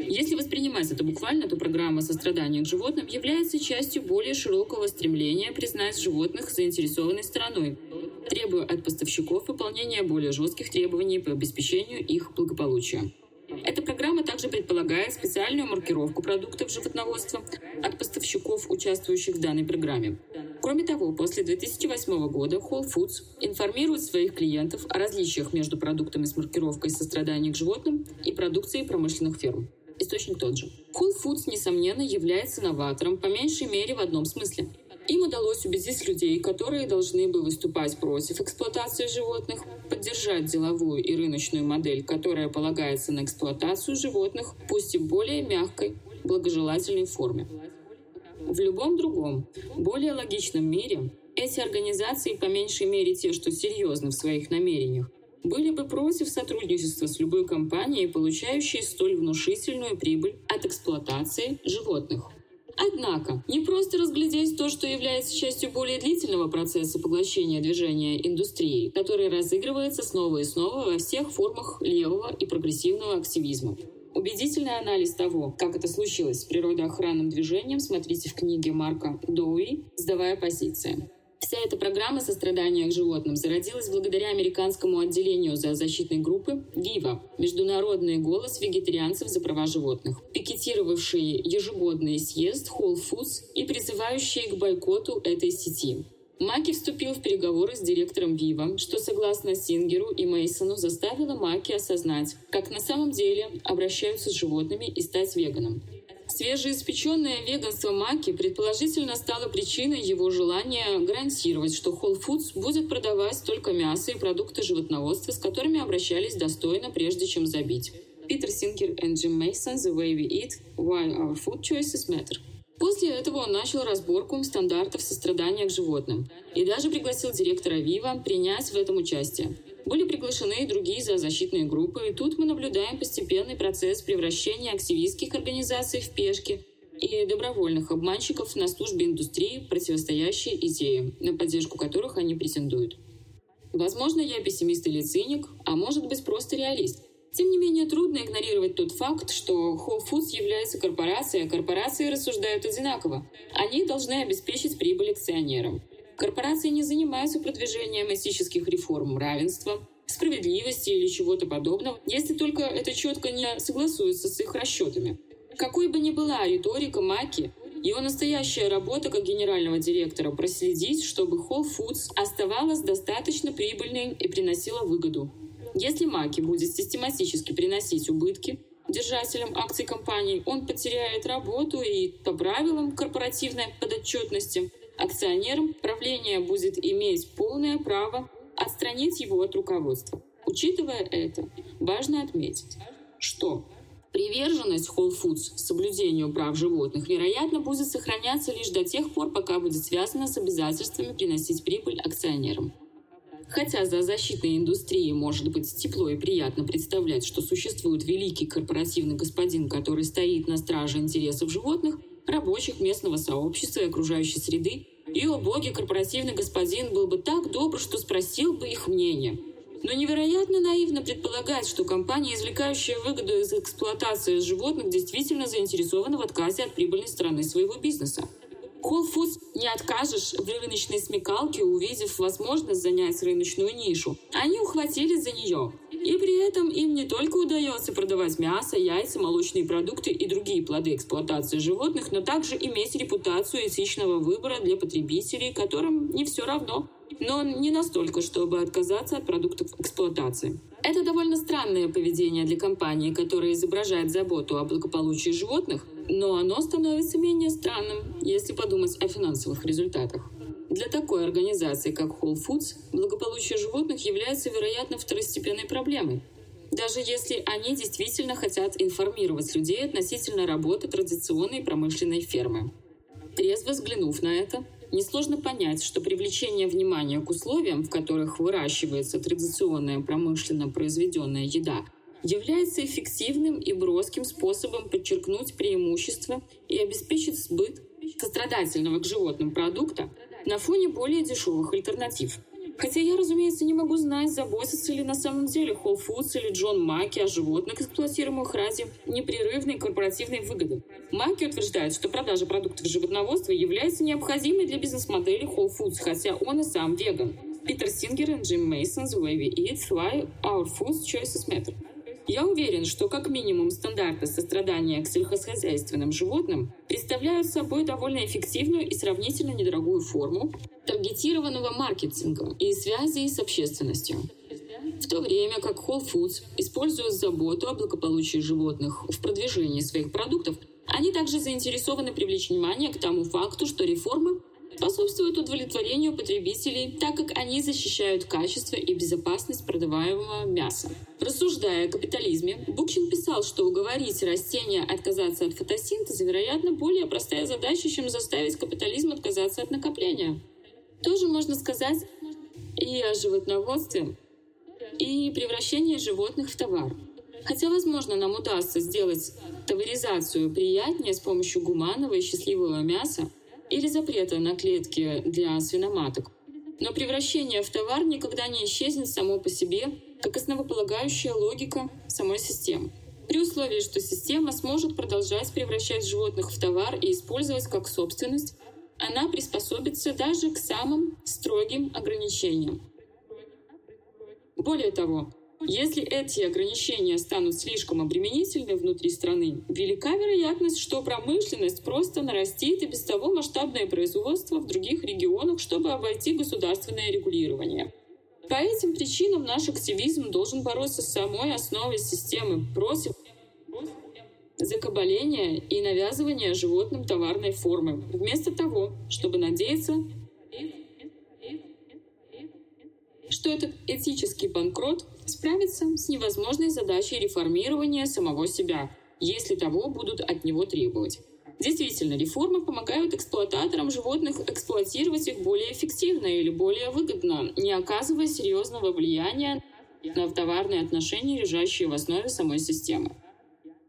Если воспринимать это буквально, то программа сострадания к животным является частью более широкого стремления признать животных заинтересованной стороной, требуя от поставщиков выполнения более жестких требований по обеспечению их благополучия. Эта программа также предполагает специальную маркировку продуктов животноводства от поставщиков, участвующих в данной программе. Кроме того, после 2008 года Whole Foods информирует своих клиентов о различиях между продуктами с маркировкой сострадания к животным и продукцией промышленных ферм. Источник тот же. Whole Foods, несомненно, является новатором, по меньшей мере в одном смысле – им удалось убедить людей, которые должны бы выступать против эксплуатации животных, поддержать деловую и рыночную модель, которая полагается на эксплуатацию животных, пусть и в более мягкой, благожелательной форме. В любом другом, более логичном мире эти организации, по меньшей мере те, что серьезны в своих намерениях, были бы против сотрудничества с любой компанией, получающей столь внушительную прибыль от эксплуатации животных. Однако, не просто разглядеть то, что является частью более длительного процесса поглощения движения индустрии, который разыгрывается снова и снова во всех формах левого и прогрессивного активизма. Убедительный анализ того, как это случилось с природоохранным движением, смотрите в книге Марка Доуи «Сдавая позиция». Вся эта программа сострадания к животным зародилась благодаря американскому отделению зоозащитной группы «Вива» – Международный голос вегетарианцев за права животных, пикетировавшие ежегодный съезд Whole Foods и призывающие к бойкоту этой сети. Маки вступил в переговоры с директором Вива, что, согласно Сингеру и Мейсону, заставило Маки осознать, как на самом деле обращаются с животными и стать веганом. Свежеиспеченное веганство Маки предположительно стало причиной его желания гарантировать, что Whole Foods будет продавать только мясо и продукты животноводства, с которыми обращались достойно, прежде чем забить. Питер Синкер и Джим Мейсон «The Way We Eat – Why Our Food Choices Matter». После этого он начал разборку стандартов сострадания к животным и даже пригласил директора Вива принять в этом участие. Были приглашены и другие зоозащитные группы, и тут мы наблюдаем постепенный процесс превращения активистских организаций в пешки и добровольных обманщиков на службе индустрии, противостоящей идеям, на поддержку которых они претендуют. Возможно, я пессимист или циник, а может быть просто реалист. Тем не менее, трудно игнорировать тот факт, что Whole Foods является корпорацией, а корпорации рассуждают одинаково. Они должны обеспечить прибыль акционерам. Корпорации не занимаются продвижением этических реформ, равенства, справедливости или чего-то подобного, если только это четко не согласуется с их расчетами. Какой бы ни была риторика Маки, его настоящая работа как генерального директора – проследить, чтобы Whole Foods оставалась достаточно прибыльной и приносила выгоду. Если Маки будет систематически приносить убытки держателям акций компании, он потеряет работу и по правилам корпоративной подотчетности акционерам правление будет иметь полное право отстранить его от руководства. Учитывая это, важно отметить, что Приверженность Whole Foods соблюдению прав животных, вероятно, будет сохраняться лишь до тех пор, пока будет связана с обязательствами приносить прибыль акционерам. Хотя за защитной индустрией может быть тепло и приятно представлять, что существует великий корпоративный господин, который стоит на страже интересов животных, рабочих местного сообщества и окружающей среды, и, о боги, корпоративный господин был бы так добр, что спросил бы их мнение – но невероятно наивно предполагать, что компания, извлекающая выгоду из эксплуатации животных, действительно заинтересована в отказе от прибыльной стороны своего бизнеса. Whole Foods не откажешь в рыночной смекалке, увидев возможность занять рыночную нишу. Они ухватились за нее. И при этом им не только удается продавать мясо, яйца, молочные продукты и другие плоды эксплуатации животных, но также иметь репутацию этичного выбора для потребителей, которым не все равно, но не настолько, чтобы отказаться от продуктов эксплуатации. Это довольно странное поведение для компании, которая изображает заботу о благополучии животных, но оно становится менее странным, если подумать о финансовых результатах. Для такой организации, как Whole Foods, благополучие животных является, вероятно, второстепенной проблемой. Даже если они действительно хотят информировать людей относительно работы традиционной промышленной фермы. Трезво взглянув на это, Несложно понять, что привлечение внимания к условиям, в которых выращивается традиционная промышленно произведенная еда, является эффективным и броским способом подчеркнуть преимущества и обеспечить сбыт сострадательного к животным продукта на фоне более дешевых альтернатив – Хотя я, разумеется, не могу знать, заботятся ли на самом деле Whole Foods или Джон Маки о животных, эксплуатируемых ради непрерывной корпоративной выгоды. Маки утверждает, что продажа продуктов животноводства является необходимой для бизнес-модели Whole Foods, хотя он и сам веган. Питер Сингер и Джим Мейсон The Way We Eat, Why Our Food Choices Matter. Я уверен, что как минимум стандарты сострадания к сельскохозяйственным животным представляют собой довольно эффективную и сравнительно недорогую форму таргетированного маркетинга и связи с общественностью. В то время как Whole Foods использует заботу о благополучии животных в продвижении своих продуктов, они также заинтересованы привлечь внимание к тому факту, что реформы способствуют удовлетворению потребителей, так как они защищают качество и безопасность продаваемого мяса. Рассуждая о капитализме, Букчин писал, что уговорить растения отказаться от фотосинтеза, вероятно, более простая задача, чем заставить капитализм отказаться от накопления. Тоже можно сказать и о животноводстве, и превращении животных в товар. Хотя, возможно, нам удастся сделать товаризацию приятнее с помощью гуманного и счастливого мяса, или запрета на клетки для свиноматок. Но превращение в товар никогда не исчезнет само по себе, как основополагающая логика самой системы. При условии, что система сможет продолжать превращать животных в товар и использовать как собственность, она приспособится даже к самым строгим ограничениям. Более того, если эти ограничения станут слишком обременительны внутри страны, велика вероятность, что промышленность просто нарастит и без того масштабное производство в других регионах, чтобы обойти государственное регулирование. По этим причинам наш активизм должен бороться с самой основой системы против закабаления и навязывания животным товарной формы, вместо того, чтобы надеяться что этот этический банкрот справится с невозможной задачей реформирования самого себя, если того будут от него требовать. Действительно, реформы помогают эксплуататорам животных эксплуатировать их более эффективно или более выгодно, не оказывая серьезного влияния на товарные отношения, лежащие в основе самой системы.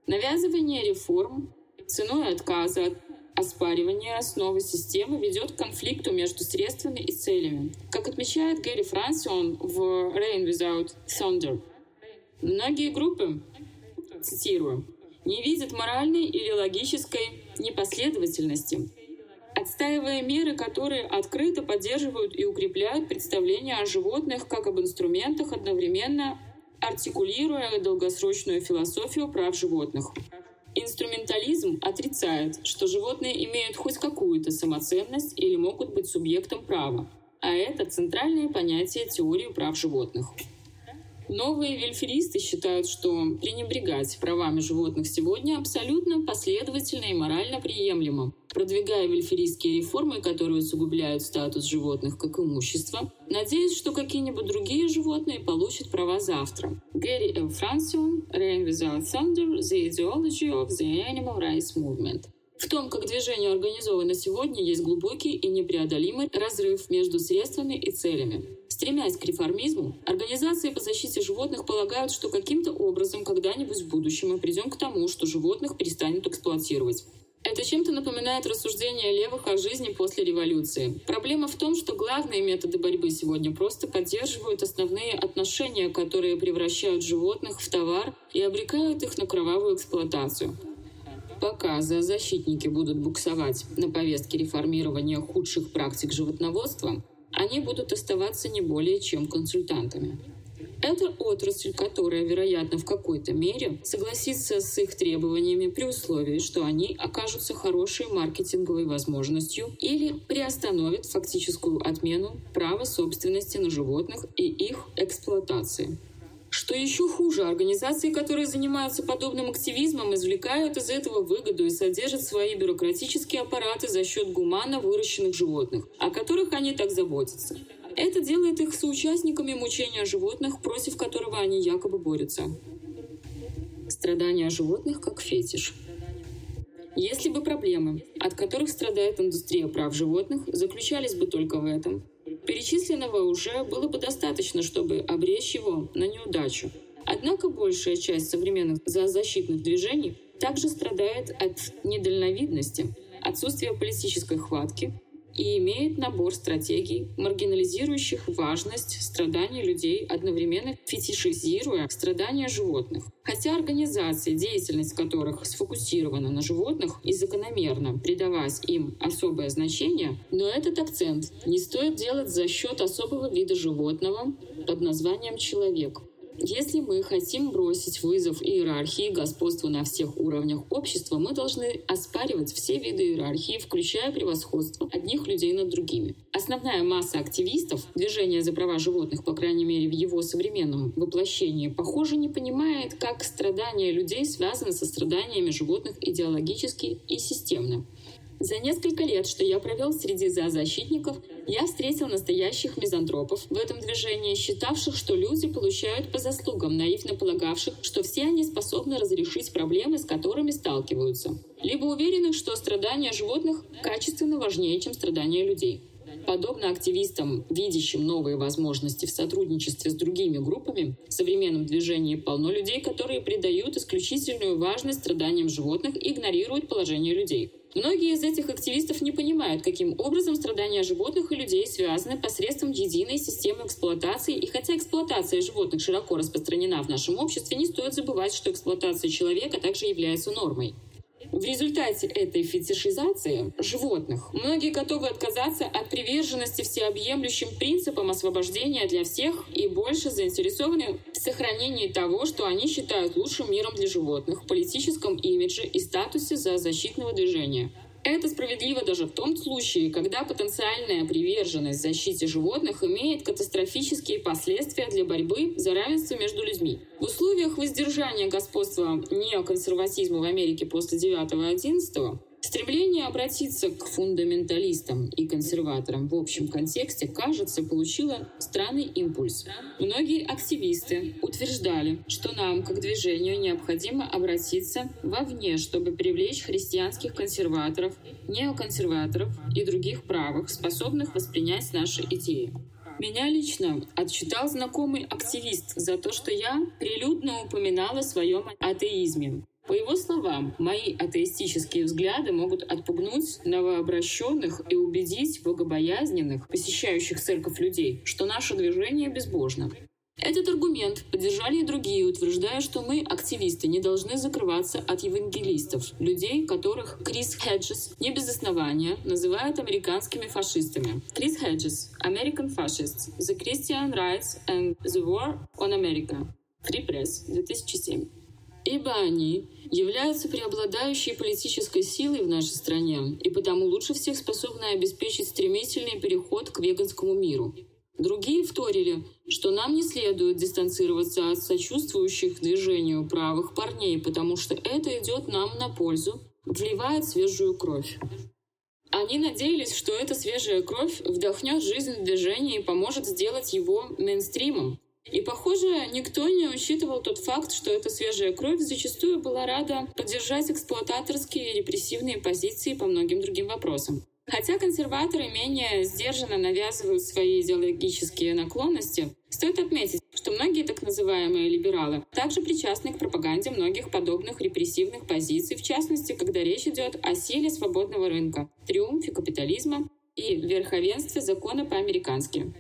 Навязывание реформ ценой отказа от оспаривания основы системы ведет к конфликту между средствами и целями. Как отмечает Гэри Франсион в Rain Without Thunder, многие группы, цитирую, не видят моральной или логической непоследовательности, отстаивая меры, которые открыто поддерживают и укрепляют представление о животных как об инструментах, одновременно артикулируя долгосрочную философию прав животных. Инструментализм отрицает, что животные имеют хоть какую-то самоценность или могут быть субъектом права, а это центральное понятие теории прав животных. Новые вельферисты считают, что пренебрегать правами животных сегодня абсолютно последовательно и морально приемлемо. Продвигая вельферистские реформы, которые усугубляют статус животных как имущество, надеясь, что какие-нибудь другие животные получат права завтра. Гэри Л. Франсион, Rain Without Thunder, The Ideology of the Animal Rights Movement. В том, как движение организовано сегодня, есть глубокий и непреодолимый разрыв между средствами и целями. Стремясь к реформизму, организации по защите животных полагают, что каким-то образом когда-нибудь в будущем мы придем к тому, что животных перестанут эксплуатировать. Это чем-то напоминает рассуждения левых о жизни после революции. Проблема в том, что главные методы борьбы сегодня просто поддерживают основные отношения, которые превращают животных в товар и обрекают их на кровавую эксплуатацию. Пока зоозащитники будут буксовать на повестке реформирования худших практик животноводства, они будут оставаться не более чем консультантами. Это отрасль, которая, вероятно, в какой-то мере согласится с их требованиями при условии, что они окажутся хорошей маркетинговой возможностью или приостановят фактическую отмену права собственности на животных и их эксплуатации. Что еще хуже, организации, которые занимаются подобным активизмом, извлекают из этого выгоду и содержат свои бюрократические аппараты за счет гуманно выращенных животных, о которых они так заботятся. Это делает их соучастниками мучения животных, против которого они якобы борются. Страдания животных как фетиш. Если бы проблемы, от которых страдает индустрия прав животных, заключались бы только в этом, Перечисленного уже было бы достаточно, чтобы обречь его на неудачу. Однако большая часть современных зоозащитных движений также страдает от недальновидности, отсутствия политической хватки и имеет набор стратегий, маргинализирующих важность страданий людей, одновременно фетишизируя страдания животных. Хотя организации, деятельность которых сфокусирована на животных и закономерно придавать им особое значение, но этот акцент не стоит делать за счет особого вида животного под названием человек — если мы хотим бросить вызов иерархии господству на всех уровнях общества, мы должны оспаривать все виды иерархии, включая превосходство одних людей над другими. Основная масса активистов, движение за права животных, по крайней мере в его современном воплощении, похоже, не понимает, как страдания людей связаны со страданиями животных идеологически и системно. За несколько лет, что я провел среди зоозащитников, я встретил настоящих мизантропов в этом движении, считавших, что люди получают по заслугам, наивно полагавших, что все они способны разрешить проблемы, с которыми сталкиваются, либо уверенных, что страдания животных качественно важнее, чем страдания людей. Подобно активистам, видящим новые возможности в сотрудничестве с другими группами, в современном движении полно людей, которые придают исключительную важность страданиям животных и игнорируют положение людей. Многие из этих активистов не понимают, каким образом страдания животных и людей связаны посредством единой системы эксплуатации, и хотя эксплуатация животных широко распространена в нашем обществе, не стоит забывать, что эксплуатация человека также является нормой. В результате этой фетишизации животных многие готовы отказаться от приверженности всеобъемлющим принципам освобождения для всех и больше заинтересованы в сохранении того, что они считают лучшим миром для животных политическом имидже и статусе зоозащитного движения. Это справедливо даже в том случае, когда потенциальная приверженность защите животных имеет катастрофические последствия для борьбы за равенство между людьми. В условиях воздержания господства неоконсерватизма в Америке после 9-11 Стремление обратиться к фундаменталистам и консерваторам в общем контексте, кажется, получило странный импульс. Многие активисты утверждали, что нам, как движению, необходимо обратиться вовне, чтобы привлечь христианских консерваторов, неоконсерваторов и других правых, способных воспринять наши идеи. Меня лично отчитал знакомый активист за то, что я прилюдно упоминала о своем атеизме. По его словам, мои атеистические взгляды могут отпугнуть новообращенных и убедить богобоязненных, посещающих церковь людей, что наше движение безбожно. Этот аргумент поддержали и другие, утверждая, что мы, активисты, не должны закрываться от евангелистов, людей, которых Крис Хеджес не без основания называет американскими фашистами. Крис Хеджес, American Fascists, The Christian Rights and the War on America. Free Press, 2007 ибо они являются преобладающей политической силой в нашей стране и потому лучше всех способны обеспечить стремительный переход к веганскому миру. Другие вторили, что нам не следует дистанцироваться от сочувствующих движению правых парней, потому что это идет нам на пользу, вливает свежую кровь. Они надеялись, что эта свежая кровь вдохнет жизнь в движение и поможет сделать его мейнстримом, и, похоже, никто не учитывал тот факт, что эта свежая кровь зачастую была рада поддержать эксплуататорские и репрессивные позиции по многим другим вопросам. Хотя консерваторы менее сдержанно навязывают свои идеологические наклонности, стоит отметить, что многие так называемые либералы также причастны к пропаганде многих подобных репрессивных позиций, в частности, когда речь идет о силе свободного рынка, триумфе капитализма и верховенстве закона по-американски.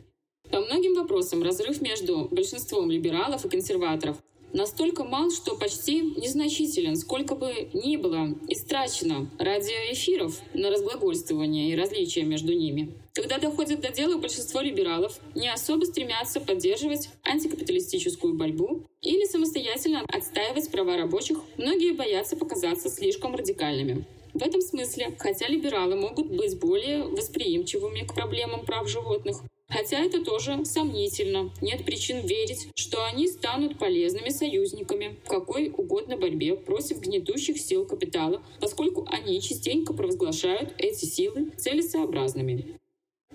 По многим вопросам разрыв между большинством либералов и консерваторов настолько мал, что почти незначителен, сколько бы ни было истрачено радиоэфиров на разглагольствование и различия между ними. Когда доходит до дела, большинство либералов не особо стремятся поддерживать антикапиталистическую борьбу или самостоятельно отстаивать права рабочих, многие боятся показаться слишком радикальными. В этом смысле, хотя либералы могут быть более восприимчивыми к проблемам прав животных, Хотя это тоже сомнительно. Нет причин верить, что они станут полезными союзниками в какой угодно борьбе против гнетущих сил капитала, поскольку они частенько провозглашают эти силы целесообразными.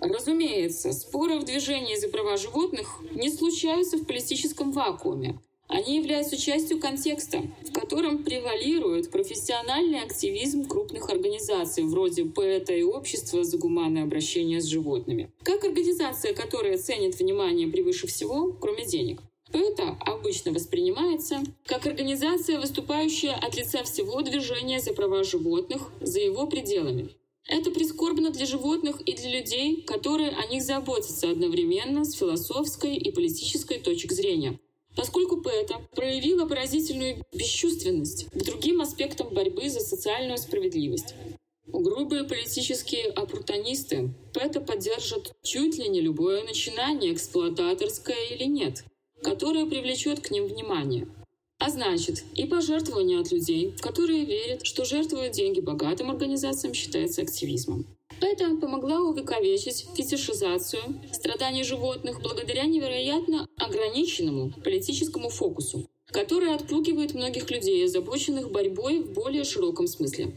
Разумеется, споры в движении за права животных не случаются в политическом вакууме. Они являются частью контекста, в котором превалирует профессиональный активизм крупных организаций, вроде ПЭТа и Общества за гуманное обращение с животными. Как организация, которая ценит внимание превыше всего, кроме денег. ПЭТа обычно воспринимается как организация, выступающая от лица всего движения за права животных за его пределами. Это прискорбно для животных и для людей, которые о них заботятся одновременно с философской и политической точек зрения поскольку Пэта проявила поразительную бесчувственность к другим аспектам борьбы за социальную справедливость. Грубые политические оппортунисты Пэта поддержат чуть ли не любое начинание, эксплуататорское или нет, которое привлечет к ним внимание. А значит, и пожертвование от людей, которые верят, что жертвуют деньги богатым организациям, считается активизмом. Это помогла увековечить фетишизацию страданий животных благодаря невероятно ограниченному политическому фокусу, который отпугивает многих людей, озабоченных борьбой в более широком смысле.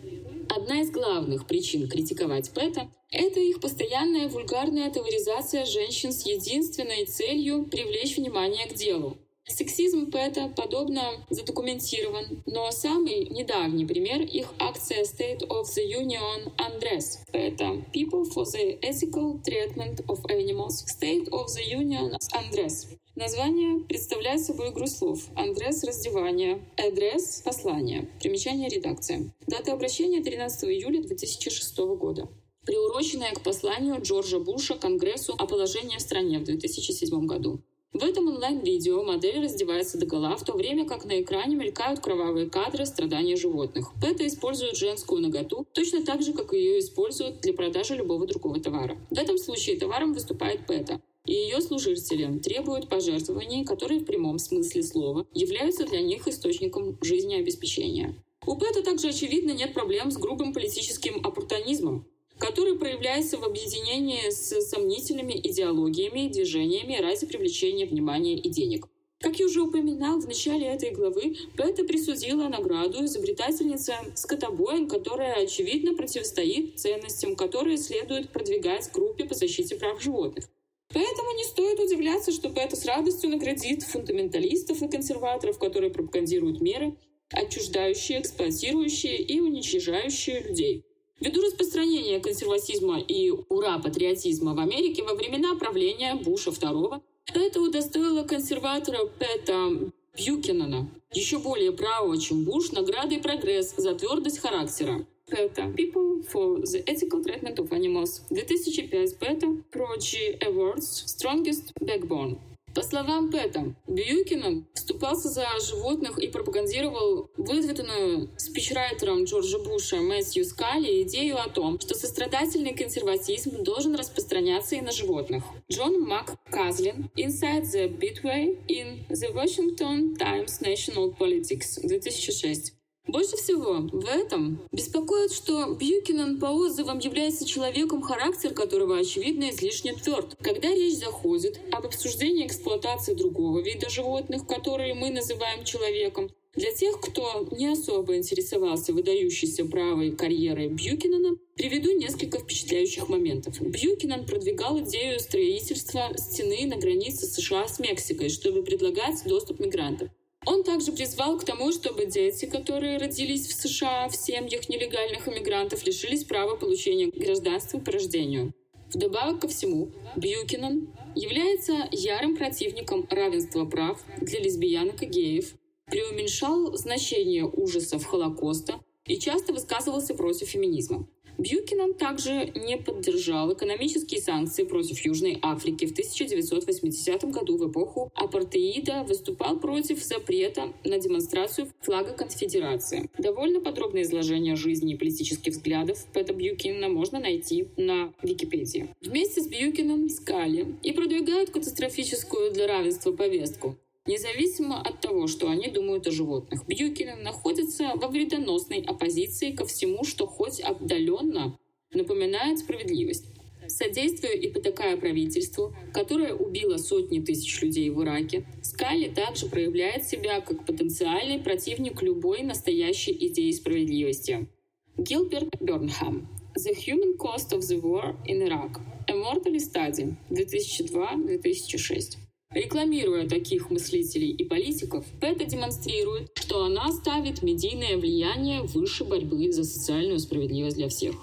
Одна из главных причин критиковать ПЭТа – это их постоянная вульгарная таваризация женщин с единственной целью привлечь внимание к делу, Сексизм Пэта подобно задокументирован, но самый недавний пример — их акция State of the Union Undress Пэта People for the Ethical Treatment of Animals State of the Union Undress. Название представляет собой игру слов. Андрес — раздевание. Адрес — послание. Примечание редакции. Дата обращения — 13 июля 2006 года приуроченная к посланию Джорджа Буша Конгрессу о положении в стране в 2007 году. В этом онлайн-видео модель раздевается догола, в то время как на экране мелькают кровавые кадры страданий животных. Пэта использует женскую наготу точно так же, как ее используют для продажи любого другого товара. В этом случае товаром выступает Пэта, и ее служители требуют пожертвований, которые в прямом смысле слова являются для них источником жизнеобеспечения. У Пэта также, очевидно, нет проблем с грубым политическим оппортунизмом который проявляется в объединении с сомнительными идеологиями и движениями ради привлечения внимания и денег. Как я уже упоминал в начале этой главы, Пэта присудила награду изобретательнице скотобоин, которая очевидно противостоит ценностям, которые следует продвигать группе по защите прав животных. Поэтому не стоит удивляться, что Пэта с радостью наградит фундаменталистов и консерваторов, которые пропагандируют меры, отчуждающие, эксплуатирующие и уничтожающие людей. Ввиду распространения консерватизма и ура-патриотизма в Америке во времена правления Буша II это удостоило консерватора Пэта Бьюкинена, еще более правого, чем Буш, наградой «Прогресс» за твердость характера. Пэта. People for the Ethical Treatment of Animals. 2005 Пэта. Prodigy Awards. Strongest Backbone по словам Пэта, Бьюкинен вступался за животных и пропагандировал выдвинутую спичрайтером Джорджа Буша Мэтью Скали идею о том, что сострадательный консерватизм должен распространяться и на животных. Джон Мак Казлин Inside the Bitway in the Washington Times National Politics 2006 больше всего в этом беспокоит, что Бьюкинен по отзывам является человеком, характер которого, очевидно, излишне тверд. Когда речь заходит об обсуждении эксплуатации другого вида животных, которые мы называем человеком, для тех, кто не особо интересовался выдающейся правой карьерой Бьюкинена, приведу несколько впечатляющих моментов. Бьюкинен продвигал идею строительства стены на границе США с Мексикой, чтобы предлагать доступ мигрантов. Он также призвал к тому, чтобы дети, которые родились в США в семьях нелегальных иммигрантов, лишились права получения гражданства по рождению. Вдобавок ко всему, Бьюкинен является ярым противником равенства прав для лесбиянок и геев, преуменьшал значение ужасов Холокоста и часто высказывался против феминизма. Бьюкинен также не поддержал экономические санкции против Южной Африки. В 1980 году в эпоху апартеида выступал против запрета на демонстрацию флага конфедерации. Довольно подробное изложение жизни и политических взглядов Пэта Бьюкинена можно найти на Википедии. Вместе с Бьюкином искали и продвигают катастрофическую для равенства повестку. Независимо от того, что они думают о животных, Бьюкины находятся во вредоносной оппозиции ко всему, что хоть отдаленно напоминает справедливость. Содействуя и потакая правительству, которое убило сотни тысяч людей в Ираке, Скали также проявляет себя как потенциальный противник любой настоящей идеи справедливости. Гилберт Бернхам The Human Cost of the War in Iraq A Mortal Study 2002-2006 Рекламируя таких мыслителей и политиков, Пэта демонстрирует, что она ставит медийное влияние выше борьбы за социальную справедливость для всех.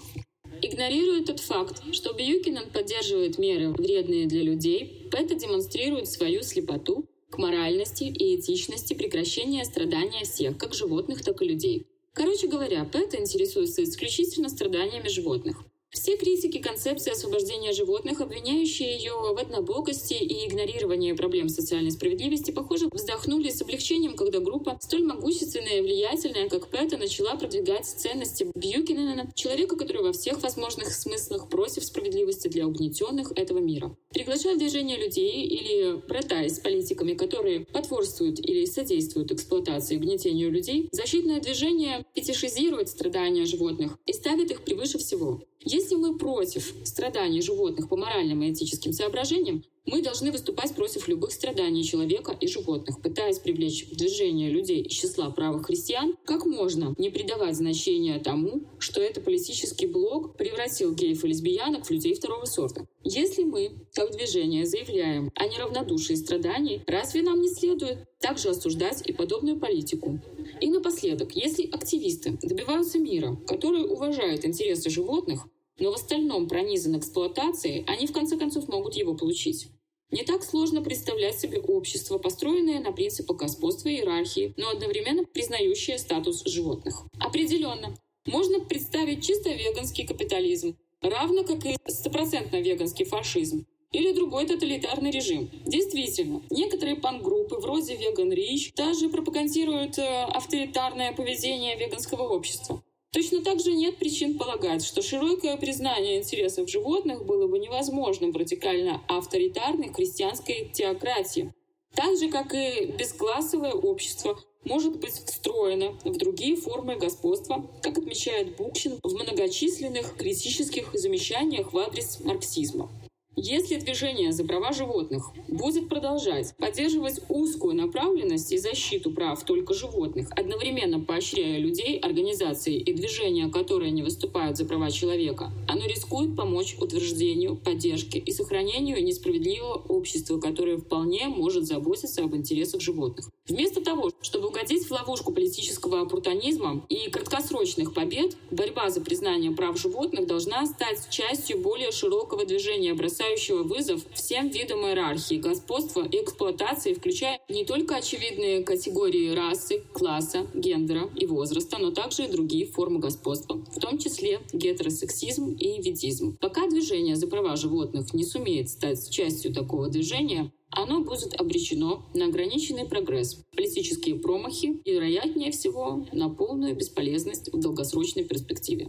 Игнорируя тот факт, что Бьюкинен поддерживает меры, вредные для людей, Пэта демонстрирует свою слепоту к моральности и этичности прекращения страдания всех, как животных, так и людей. Короче говоря, Пэта интересуется исключительно страданиями животных. Все критики концепции освобождения животных, обвиняющие ее в однобокости и игнорировании проблем социальной справедливости, похоже, вздохнули с облегчением, когда группа, столь могущественная и влиятельная, как Пэта, начала продвигать ценности Бьюкинена, человека, который во всех возможных смыслах против справедливости для угнетенных этого мира. Приглашая в движение людей или братаясь с политиками, которые потворствуют или содействуют эксплуатации и угнетению людей, защитное движение фетишизирует страдания животных и ставит их превыше всего. Если мы против страданий животных по моральным и этическим соображениям, мы должны выступать против любых страданий человека и животных, пытаясь привлечь в движение людей из числа правых христиан, как можно не придавать значения тому, что это политический блок превратил геев и лесбиянок в людей второго сорта. Если мы, как движение, заявляем о неравнодушии страданий, разве нам не следует также осуждать и подобную политику? И напоследок, если активисты добиваются мира, который уважает интересы животных, но в остальном пронизан эксплуатацией, они в конце концов могут его получить. Не так сложно представлять себе общество, построенное на принципах господства и иерархии, но одновременно признающее статус животных. Определенно, можно представить чисто веганский капитализм, равно как и стопроцентно веганский фашизм, или другой тоталитарный режим. Действительно, некоторые пан-группы вроде Vegan Rich даже пропагандируют э, авторитарное поведение веганского общества. Точно так же нет причин полагать, что широкое признание интересов животных было бы невозможным в радикально авторитарной христианской теократии. Так же, как и бесклассовое общество может быть встроено в другие формы господства, как отмечает Букшин в многочисленных критических замечаниях в адрес марксизма. Если движение за права животных будет продолжать поддерживать узкую направленность и защиту прав только животных, одновременно поощряя людей, организации и движения, которые не выступают за права человека, оно рискует помочь утверждению, поддержке и сохранению несправедливого общества, которое вполне может заботиться об интересах животных. Вместо того, чтобы угодить в ловушку политического оппортунизма и краткосрочных побед, борьба за признание прав животных должна стать частью более широкого движения, бросающего вызов всем видам иерархии, господства и эксплуатации, включая не только очевидные категории расы, класса, гендера и возраста, но также и другие формы господства, в том числе гетеросексизм и ведизм. Пока движение за права животных не сумеет стать частью такого движения, оно будет обречено на ограниченный прогресс, политические промахи и, вероятнее всего, на полную бесполезность в долгосрочной перспективе.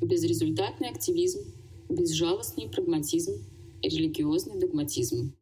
Безрезультатный активизм, безжалостный прагматизм и религиозный догматизм.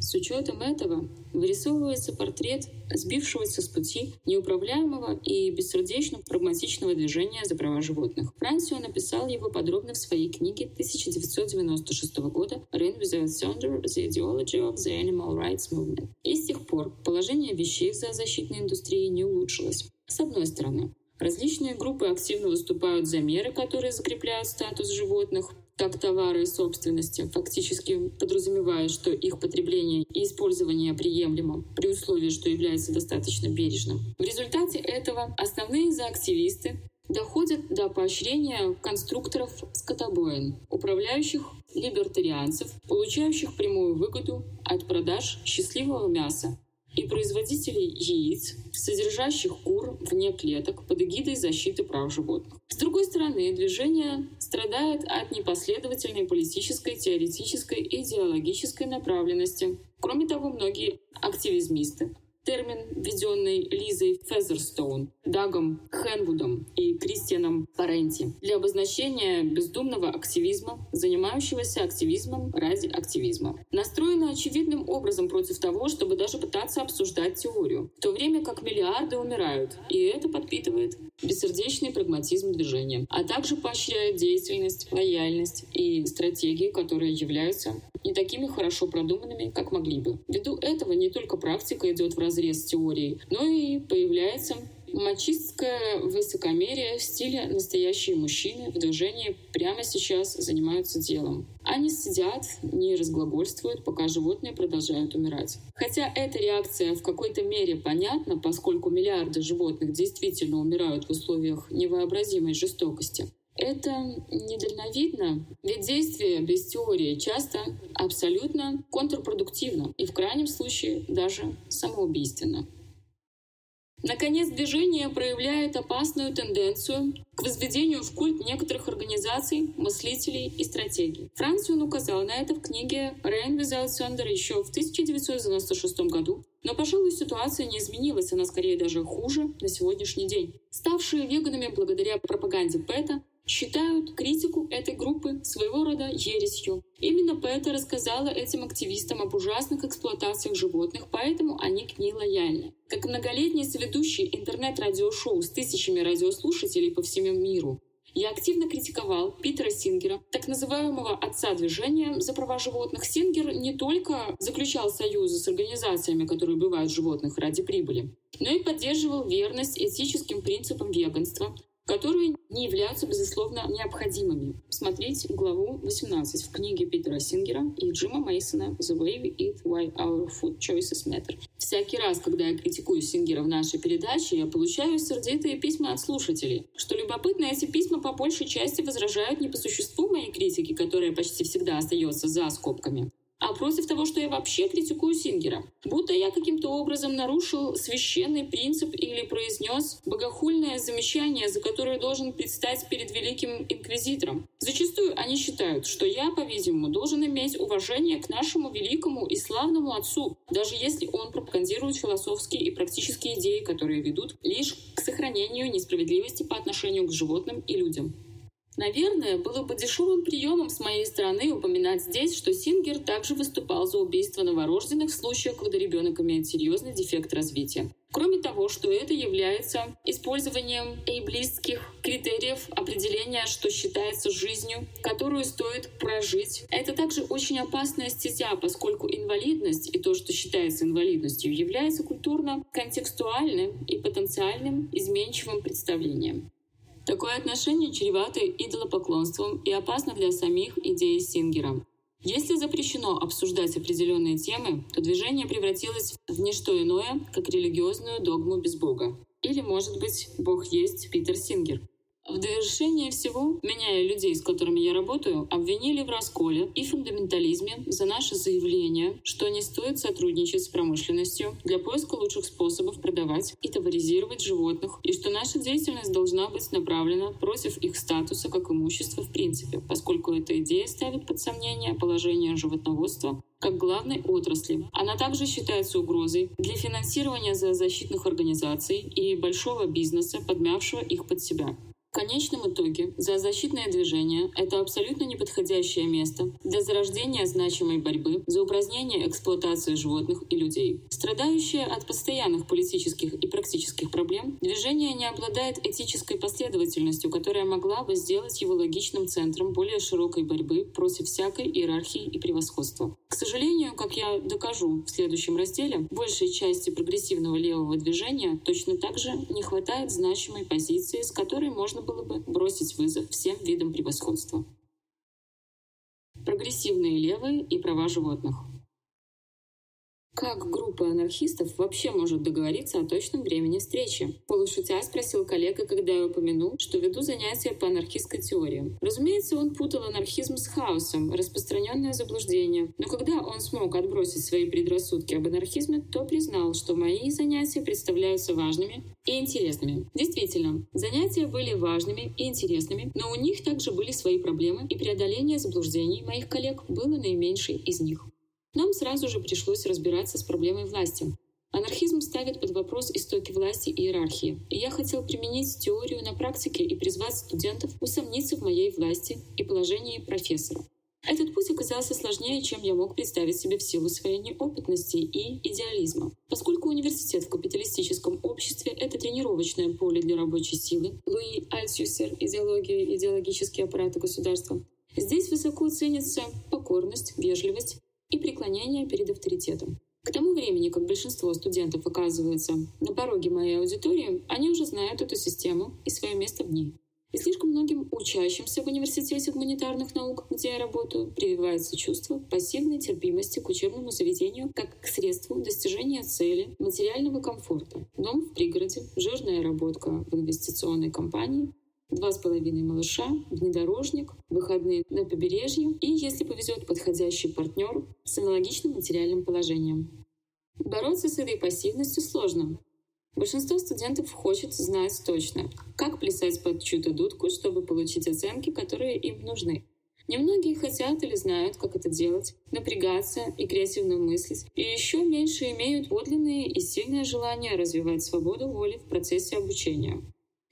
С учетом этого вырисовывается портрет сбившегося с пути неуправляемого и бессердечно прагматичного движения за права животных. Франсио написал его подробно в своей книге 1996 года «Rain Without Thunder. The Ideology of the Animal Rights Movement». И с тех пор положение вещей за защитной индустрией не улучшилось. С одной стороны, Различные группы активно выступают за меры, которые закрепляют статус животных как товары собственности, фактически подразумевая, что их потребление и использование приемлемо при условии, что является достаточно бережным. В результате этого основные зооактивисты доходят до поощрения конструкторов скотобоин, управляющих либертарианцев, получающих прямую выгоду от продаж счастливого мяса, и производителей яиц, содержащих кур вне клеток под эгидой защиты прав животных. С другой стороны, движение страдает от непоследовательной политической, теоретической и идеологической направленности. Кроме того, многие активизмисты термин, введенный Лизой Фезерстоун, Дагом Хенвудом и Кристианом Паренти для обозначения бездумного активизма, занимающегося активизмом ради активизма. Настроено очевидным образом против того, чтобы даже пытаться обсуждать теорию, в то время как миллиарды умирают, и это подпитывает бессердечный прагматизм движения, а также поощряет деятельность, лояльность и стратегии, которые являются не такими хорошо продуманными, как могли бы. Ввиду этого не только практика идет в разрез с теорией, но и появляется Мачистское высокомерие в стиле «настоящие мужчины» в движении прямо сейчас занимаются делом. Они сидят, не разглагольствуют, пока животные продолжают умирать. Хотя эта реакция в какой-то мере понятна, поскольку миллиарды животных действительно умирают в условиях невообразимой жестокости. Это недальновидно, ведь действие без теории часто абсолютно контрпродуктивно и в крайнем случае даже самоубийственно. Наконец, движение проявляет опасную тенденцию к возведению в культ некоторых организаций, мыслителей и стратегий. Францион указал на это в книге «Rain Without Thunder» еще в 1996 году, но, пожалуй, ситуация не изменилась, она скорее даже хуже на сегодняшний день. Ставшие веганами благодаря пропаганде Пэта, считают критику этой группы своего рода ересью. Именно Пэта рассказала этим активистам об ужасных эксплуатациях животных, поэтому они к ней лояльны. Как многолетний соведущий интернет-радиошоу с тысячами радиослушателей по всему миру, я активно критиковал Питера Сингера, так называемого отца движения за права животных. Сингер не только заключал союзы с организациями, которые убивают животных ради прибыли, но и поддерживал верность этическим принципам веганства, которые не являются, безусловно, необходимыми. Смотрите главу 18 в книге Питера Сингера и Джима Мейсона «The Way We Eat, Why Our Food Choices Matter». Всякий раз, когда я критикую Сингера в нашей передаче, я получаю сердитые письма от слушателей. Что любопытно, эти письма по большей части возражают не по существу моей критики, которая почти всегда остается за скобками, а против того, что я вообще критикую Сингера. Будто я каким-то образом нарушил священный принцип или произнес богохульное замечание, за которое должен предстать перед великим инквизитором. Зачастую они считают, что я, по-видимому, должен иметь уважение к нашему великому и славному отцу, даже если он пропагандирует философские и практические идеи, которые ведут лишь к сохранению несправедливости по отношению к животным и людям. Наверное, было бы дешевым приемом с моей стороны упоминать здесь, что Сингер также выступал за убийство новорожденных в случаях, когда ребенок имеет серьезный дефект развития. Кроме того, что это является использованием эйблистских критериев определения, что считается жизнью, которую стоит прожить. Это также очень опасная стезя, поскольку инвалидность и то, что считается инвалидностью, является культурно-контекстуальным и потенциальным изменчивым представлением. Такое отношение чревато идолопоклонством и опасно для самих идей Сингера. Если запрещено обсуждать определенные темы, то движение превратилось в ничто иное, как религиозную догму без Бога. Или, может быть, Бог есть Питер Сингер. В довершение всего, меня и людей, с которыми я работаю, обвинили в расколе и фундаментализме за наше заявление, что не стоит сотрудничать с промышленностью для поиска лучших способов продавать и товаризировать животных, и что наша деятельность должна быть направлена против их статуса как имущества в принципе, поскольку эта идея ставит под сомнение положение животноводства как главной отрасли. Она также считается угрозой для финансирования зоозащитных организаций и большого бизнеса, подмявшего их под себя. Конечном итоге зоозащитное движение — это абсолютно неподходящее место для зарождения значимой борьбы за упразднение эксплуатации животных и людей. Страдающее от постоянных политических и практических проблем, движение не обладает этической последовательностью, которая могла бы сделать его логичным центром более широкой борьбы против всякой иерархии и превосходства. К сожалению, как я докажу в следующем разделе, большей части прогрессивного левого движения точно так же не хватает значимой позиции, с которой можно было бы бросить вызов всем видам превосходства. Прогрессивные левые и права животных. Как группа анархистов вообще может договориться о точном времени встречи? Полушутя спросил коллега, когда я упомянул, что веду занятия по анархистской теории. Разумеется, он путал анархизм с хаосом, распространенное заблуждение. Но когда он смог отбросить свои предрассудки об анархизме, то признал, что мои занятия представляются важными и интересными. Действительно, занятия были важными и интересными, но у них также были свои проблемы, и преодоление заблуждений моих коллег было наименьшей из них. Нам сразу же пришлось разбираться с проблемой власти. Анархизм ставит под вопрос истоки власти и иерархии, и я хотел применить теорию на практике и призвать студентов усомниться в моей власти и положении профессора. Этот путь оказался сложнее, чем я мог представить себе в силу своей неопытности и идеализма. Поскольку университет в капиталистическом обществе — это тренировочное поле для рабочей силы, Луи Альсюсер «Идеология и идеологические аппараты государства», здесь высоко ценится покорность, вежливость и преклонение перед авторитетом. К тому времени, как большинство студентов оказываются на пороге моей аудитории, они уже знают эту систему и свое место в ней. И слишком многим учащимся в университете гуманитарных наук, где я работаю, прививается чувство пассивной терпимости к учебному заведению как к средству достижения цели материального комфорта. Дом в пригороде, жирная работка в инвестиционной компании, два с половиной малыша, внедорожник, выходные на побережье и, если повезет, подходящий партнер с аналогичным материальным положением. Бороться с этой пассивностью сложно. Большинство студентов хочет знать точно, как плясать под чью-то дудку, чтобы получить оценки, которые им нужны. Немногие хотят или знают, как это делать, напрягаться и креативно мыслить, и еще меньше имеют подлинные и сильное желание развивать свободу воли в процессе обучения.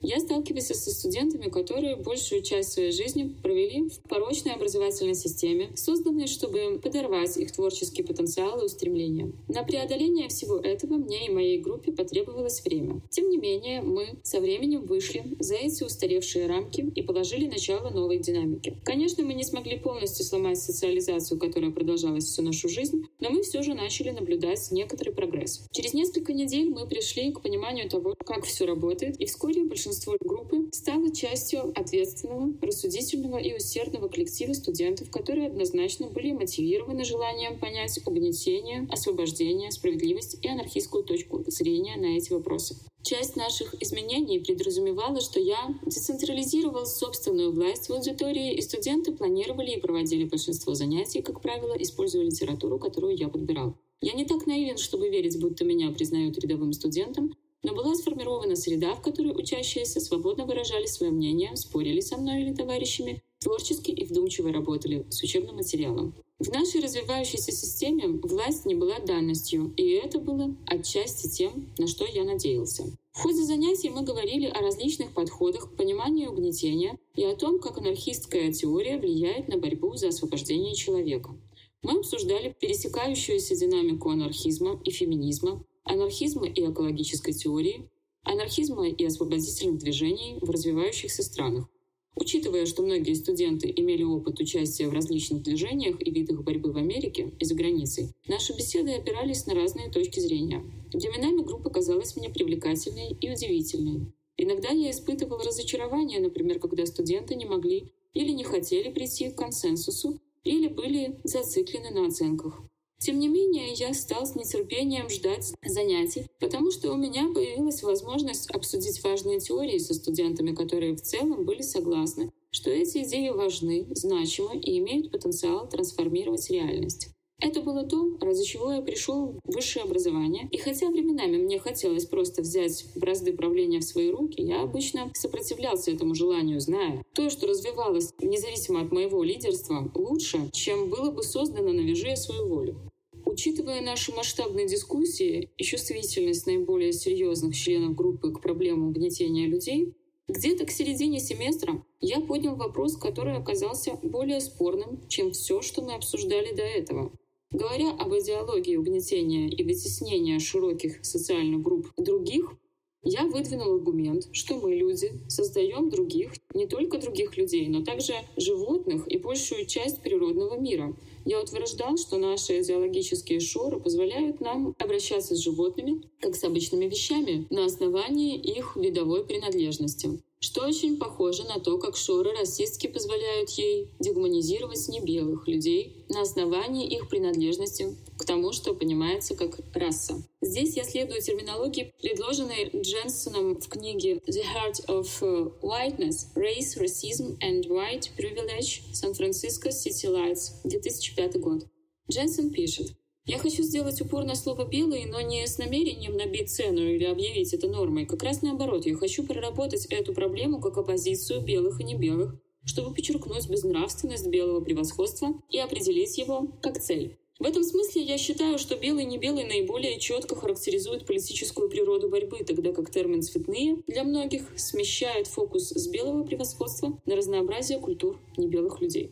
Я сталкиваюсь со студентами, которые большую часть своей жизни провели в порочной образовательной системе, созданной, чтобы подорвать их творческий потенциал и устремления. На преодоление всего этого мне и моей группе потребовалось время. Тем не менее, мы со временем вышли за эти устаревшие рамки и положили начало новой динамике. Конечно, мы не смогли полностью сломать социализацию, которая продолжалась всю нашу жизнь, но мы все же начали наблюдать некоторый прогресс. Через несколько недель мы пришли к пониманию того, как все работает, и вскоре большинство большинство группы стало частью ответственного, рассудительного и усердного коллектива студентов, которые однозначно были мотивированы желанием понять угнетение, освобождение, справедливость и анархистскую точку зрения на эти вопросы. Часть наших изменений подразумевала, что я децентрализировал собственную власть в аудитории, и студенты планировали и проводили большинство занятий, как правило, используя литературу, которую я подбирал. Я не так наивен, чтобы верить, будто меня признают рядовым студентом, но была сформирована среда, в которой учащиеся свободно выражали свое мнение, спорили со мной или товарищами, творчески и вдумчиво работали с учебным материалом. В нашей развивающейся системе власть не была данностью, и это было отчасти тем, на что я надеялся. В ходе занятий мы говорили о различных подходах к пониманию угнетения и о том, как анархистская теория влияет на борьбу за освобождение человека. Мы обсуждали пересекающуюся динамику анархизма и феминизма, анархизма и экологической теории, анархизма и освободительных движений в развивающихся странах. Учитывая, что многие студенты имели опыт участия в различных движениях и видах борьбы в Америке и за границей, наши беседы опирались на разные точки зрения. Временами группа казалась мне привлекательной и удивительной. Иногда я испытывал разочарование, например, когда студенты не могли или не хотели прийти к консенсусу, или были зациклены на оценках. Тем не менее, я стал с нетерпением ждать занятий, потому что у меня появилась возможность обсудить важные теории со студентами, которые в целом были согласны, что эти идеи важны, значимы и имеют потенциал трансформировать реальность. Это было то, ради чего я пришел в высшее образование, и хотя временами мне хотелось просто взять бразды правления в свои руки, я обычно сопротивлялся этому желанию, зная, то, что развивалось независимо от моего лидерства, лучше, чем было бы создано на вяже свою волю. Учитывая наши масштабные дискуссии и чувствительность наиболее серьезных членов группы к проблемам угнетения людей, где-то к середине семестра я поднял вопрос, который оказался более спорным, чем все, что мы обсуждали до этого. Говоря об идеологии угнетения и вытеснения широких социальных групп других, я выдвинул аргумент, что мы, люди, создаем других, не только других людей, но также животных и большую часть природного мира. Я утверждал, что наши идеологические шоры позволяют нам обращаться с животными, как с обычными вещами, на основании их видовой принадлежности что очень похоже на то, как шоры расистски позволяют ей дегуманизировать небелых людей на основании их принадлежности к тому, что понимается как раса. Здесь я следую терминологии, предложенной Дженсоном в книге «The Heart of uh, Whiteness. Race, Racism and White Privilege. Сан-Франциско City Lights», 2005 год. Дженсон пишет, я хочу сделать упор на слово «белый», но не с намерением набить цену или объявить это нормой. Как раз наоборот, я хочу проработать эту проблему как оппозицию белых и небелых, чтобы подчеркнуть безнравственность белого превосходства и определить его как цель. В этом смысле я считаю, что белый и небелый наиболее четко характеризуют политическую природу борьбы, тогда как термин «цветные» для многих смещает фокус с белого превосходства на разнообразие культур небелых людей.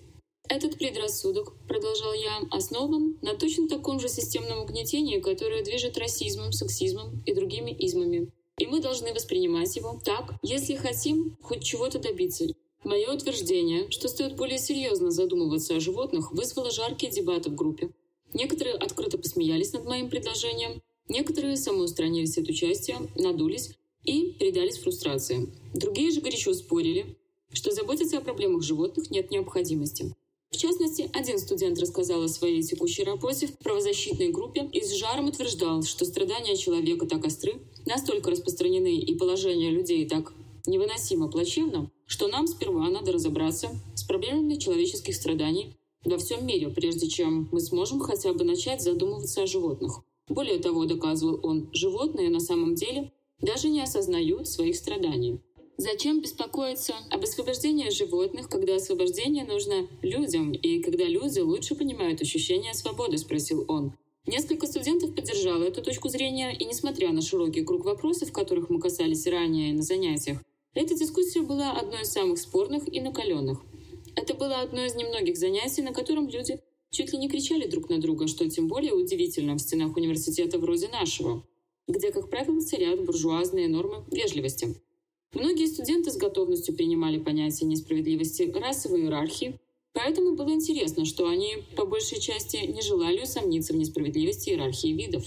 Этот предрассудок, продолжал я, основан на точно таком же системном угнетении, которое движет расизмом, сексизмом и другими измами. И мы должны воспринимать его так, если хотим хоть чего-то добиться. Мое утверждение, что стоит более серьезно задумываться о животных, вызвало жаркие дебаты в группе. Некоторые открыто посмеялись над моим предложением, некоторые самоустранились от участия, надулись и передались фрустрации. Другие же горячо спорили, что заботиться о проблемах животных нет необходимости. В частности, один студент рассказал о своей текущей работе в правозащитной группе и с жаром утверждал, что страдания человека так остры, настолько распространены и положение людей так невыносимо плачевно, что нам сперва надо разобраться с проблемами человеческих страданий во всем мире, прежде чем мы сможем хотя бы начать задумываться о животных. Более того, доказывал он, животные на самом деле даже не осознают своих страданий. Зачем беспокоиться об освобождении животных, когда освобождение нужно людям, и когда люди лучше понимают ощущение свободы, спросил он. Несколько студентов поддержало эту точку зрения, и несмотря на широкий круг вопросов, которых мы касались ранее на занятиях, эта дискуссия была одной из самых спорных и накаленных. Это было одно из немногих занятий, на котором люди чуть ли не кричали друг на друга, что тем более удивительно в стенах университета вроде нашего, где, как правило, царят буржуазные нормы вежливости. Многие студенты с готовностью принимали понятие несправедливости расовой иерархии, поэтому было интересно, что они по большей части не желали усомниться в несправедливости иерархии видов.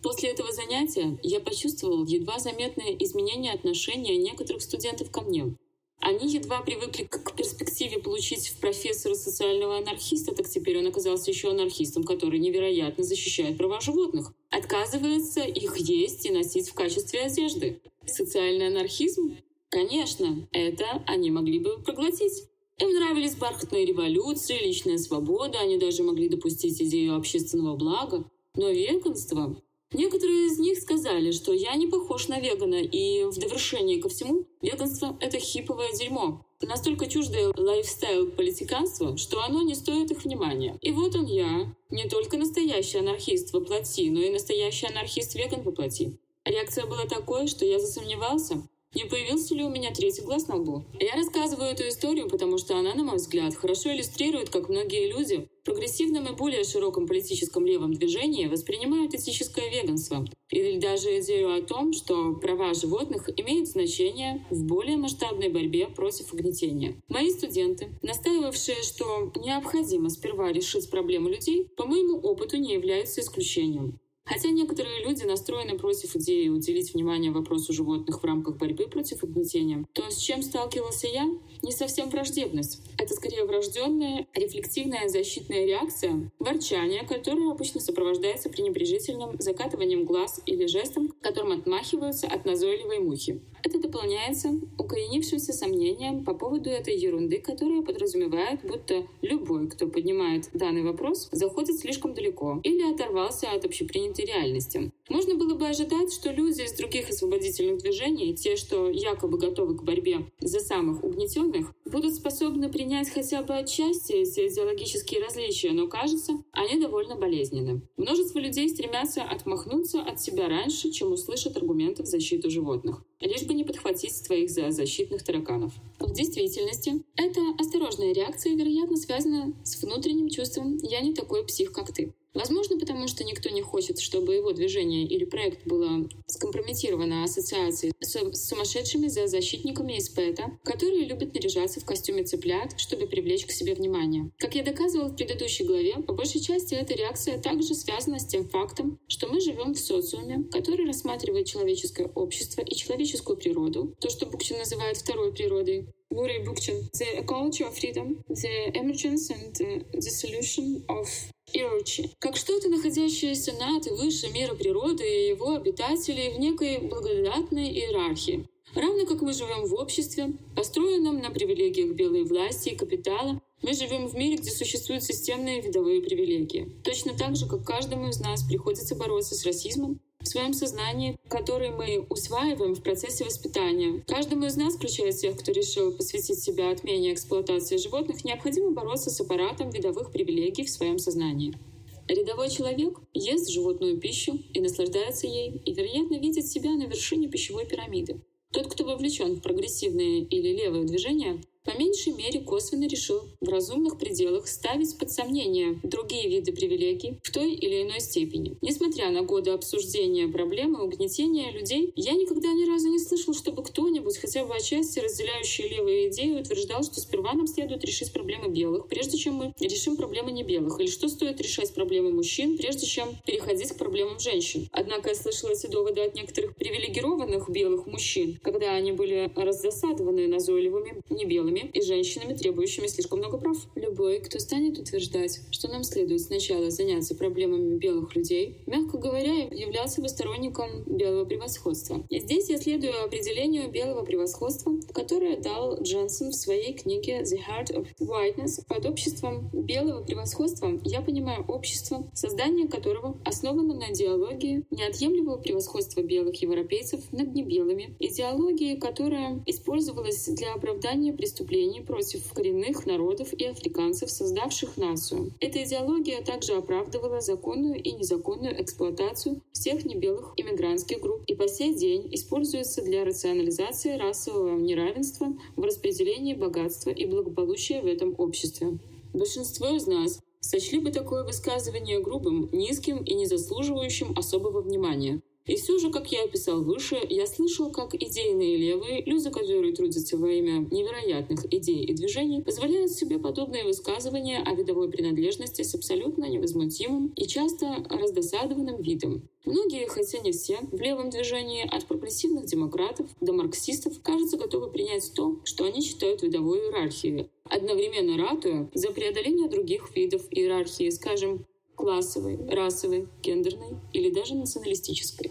После этого занятия я почувствовал едва заметное изменение отношения некоторых студентов ко мне. Они едва привыкли к перспективе получить в профессора социального анархиста, так теперь он оказался еще анархистом, который невероятно защищает права животных. Отказывается их есть и носить в качестве одежды. Социальный анархизм? Конечно, это они могли бы проглотить. Им нравились бархатные революции, личная свобода, они даже могли допустить идею общественного блага. Но веганство Некоторые из них сказали, что я не похож на вегана, и в довершение ко всему, веганство — это хиповое дерьмо. Настолько чуждое лайфстайл политиканства, что оно не стоит их внимания. И вот он я, не только настоящий анархист воплоти, но и настоящий анархист-веган воплоти. Реакция была такой, что я засомневался, Не появился ли у меня третий глаз на лбу? Я рассказываю эту историю, потому что она, на мой взгляд, хорошо иллюстрирует, как многие люди в прогрессивном и более широком политическом левом движении воспринимают этическое веганство или даже идею о том, что права животных имеют значение в более масштабной борьбе против угнетения. Мои студенты, настаивавшие, что необходимо сперва решить проблему людей, по моему опыту не являются исключением. Хотя некоторые люди настроены против идеи уделить внимание вопросу животных в рамках борьбы против угнетения, то с чем сталкивался я? Не совсем враждебность. Это скорее врожденная, рефлективная защитная реакция, ворчание, которое обычно сопровождается пренебрежительным закатыванием глаз или жестом, которым отмахиваются от назойливой мухи. Это дополняется укоренившимся сомнением по поводу этой ерунды, которая подразумевает, будто любой, кто поднимает данный вопрос, заходит слишком далеко или оторвался от общепринятой реальности. Можно было бы ожидать, что люди из других освободительных движений, те, что якобы готовы к борьбе за самых угнетенных, будут способны принять хотя бы отчасти эти идеологические различия, но кажется, они довольно болезненны. Множество людей стремятся отмахнуться от себя раньше, чем услышат аргументы в защиту животных лишь бы не подхватить своих защитных тараканов. В действительности, эта осторожная реакция, вероятно, связана с внутренним чувством «я не такой псих, как ты». Возможно, потому что никто не хочет, чтобы его движение или проект было скомпрометировано ассоциацией с сумасшедшими за защитниками из ПЭТа, которые любят наряжаться в костюме цыплят, чтобы привлечь к себе внимание. Как я доказывал в предыдущей главе, по большей части эта реакция также связана с тем фактом, что мы живем в социуме, который рассматривает человеческое общество и человеческую природу, то, что Букчин называет второй природой, Гурей Букчин, The Ecology of Freedom, The Emergence and the Solution of Ирочи, как что-то, находящееся над и выше мира природы и его обитателей в некой благодатной иерархии. Равно как мы живем в обществе, построенном на привилегиях белой власти и капитала, мы живем в мире, где существуют системные видовые привилегии. Точно так же, как каждому из нас приходится бороться с расизмом, в своем сознании, который мы усваиваем в процессе воспитания. Каждому из нас, включая тех, кто решил посвятить себя отмене эксплуатации животных, необходимо бороться с аппаратом видовых привилегий в своем сознании. Рядовой человек ест животную пищу и наслаждается ей, и, вероятно, видит себя на вершине пищевой пирамиды. Тот, кто вовлечен в прогрессивные или левые движения, по меньшей мере косвенно решил в разумных пределах ставить под сомнение другие виды привилегий в той или иной степени. Несмотря на годы обсуждения проблемы угнетения людей, я никогда ни разу не слышал, чтобы кто-нибудь, хотя бы отчасти разделяющий левые идеи, утверждал, что сперва нам следует решить проблемы белых, прежде чем мы решим проблемы не белых, или что стоит решать проблемы мужчин, прежде чем переходить к проблемам женщин. Однако я слышала эти доводы от некоторых привилегированных белых мужчин, когда они были раздосадованы назойливыми небелыми мужчинами и женщинами, требующими слишком много прав. Любой, кто станет утверждать, что нам следует сначала заняться проблемами белых людей, мягко говоря, являлся бы сторонником белого превосходства. И здесь я следую определению белого превосходства, которое дал Джонсон в своей книге The Heart of Whiteness. Под обществом белого превосходства я понимаю общество, создание которого основано на идеологии неотъемлемого превосходства белых европейцев над небелыми, идеологии, которая использовалась для оправдания преступлений преступлений против коренных народов и африканцев, создавших нацию. Эта идеология также оправдывала законную и незаконную эксплуатацию всех небелых иммигрантских групп и по сей день используется для рационализации расового неравенства в распределении богатства и благополучия в этом обществе. Большинство из нас сочли бы такое высказывание грубым, низким и не заслуживающим особого внимания. И все же, как я описал выше, я слышал, как идейные левые, люди, которые трудятся во имя невероятных идей и движений, позволяют себе подобные высказывания о видовой принадлежности с абсолютно невозмутимым и часто раздосадованным видом. Многие, хотя не все, в левом движении от прогрессивных демократов до марксистов, кажется, готовы принять то, что они считают видовой иерархией, одновременно ратуя за преодоление других видов иерархии, скажем, классовой, расовой, гендерной или даже националистической.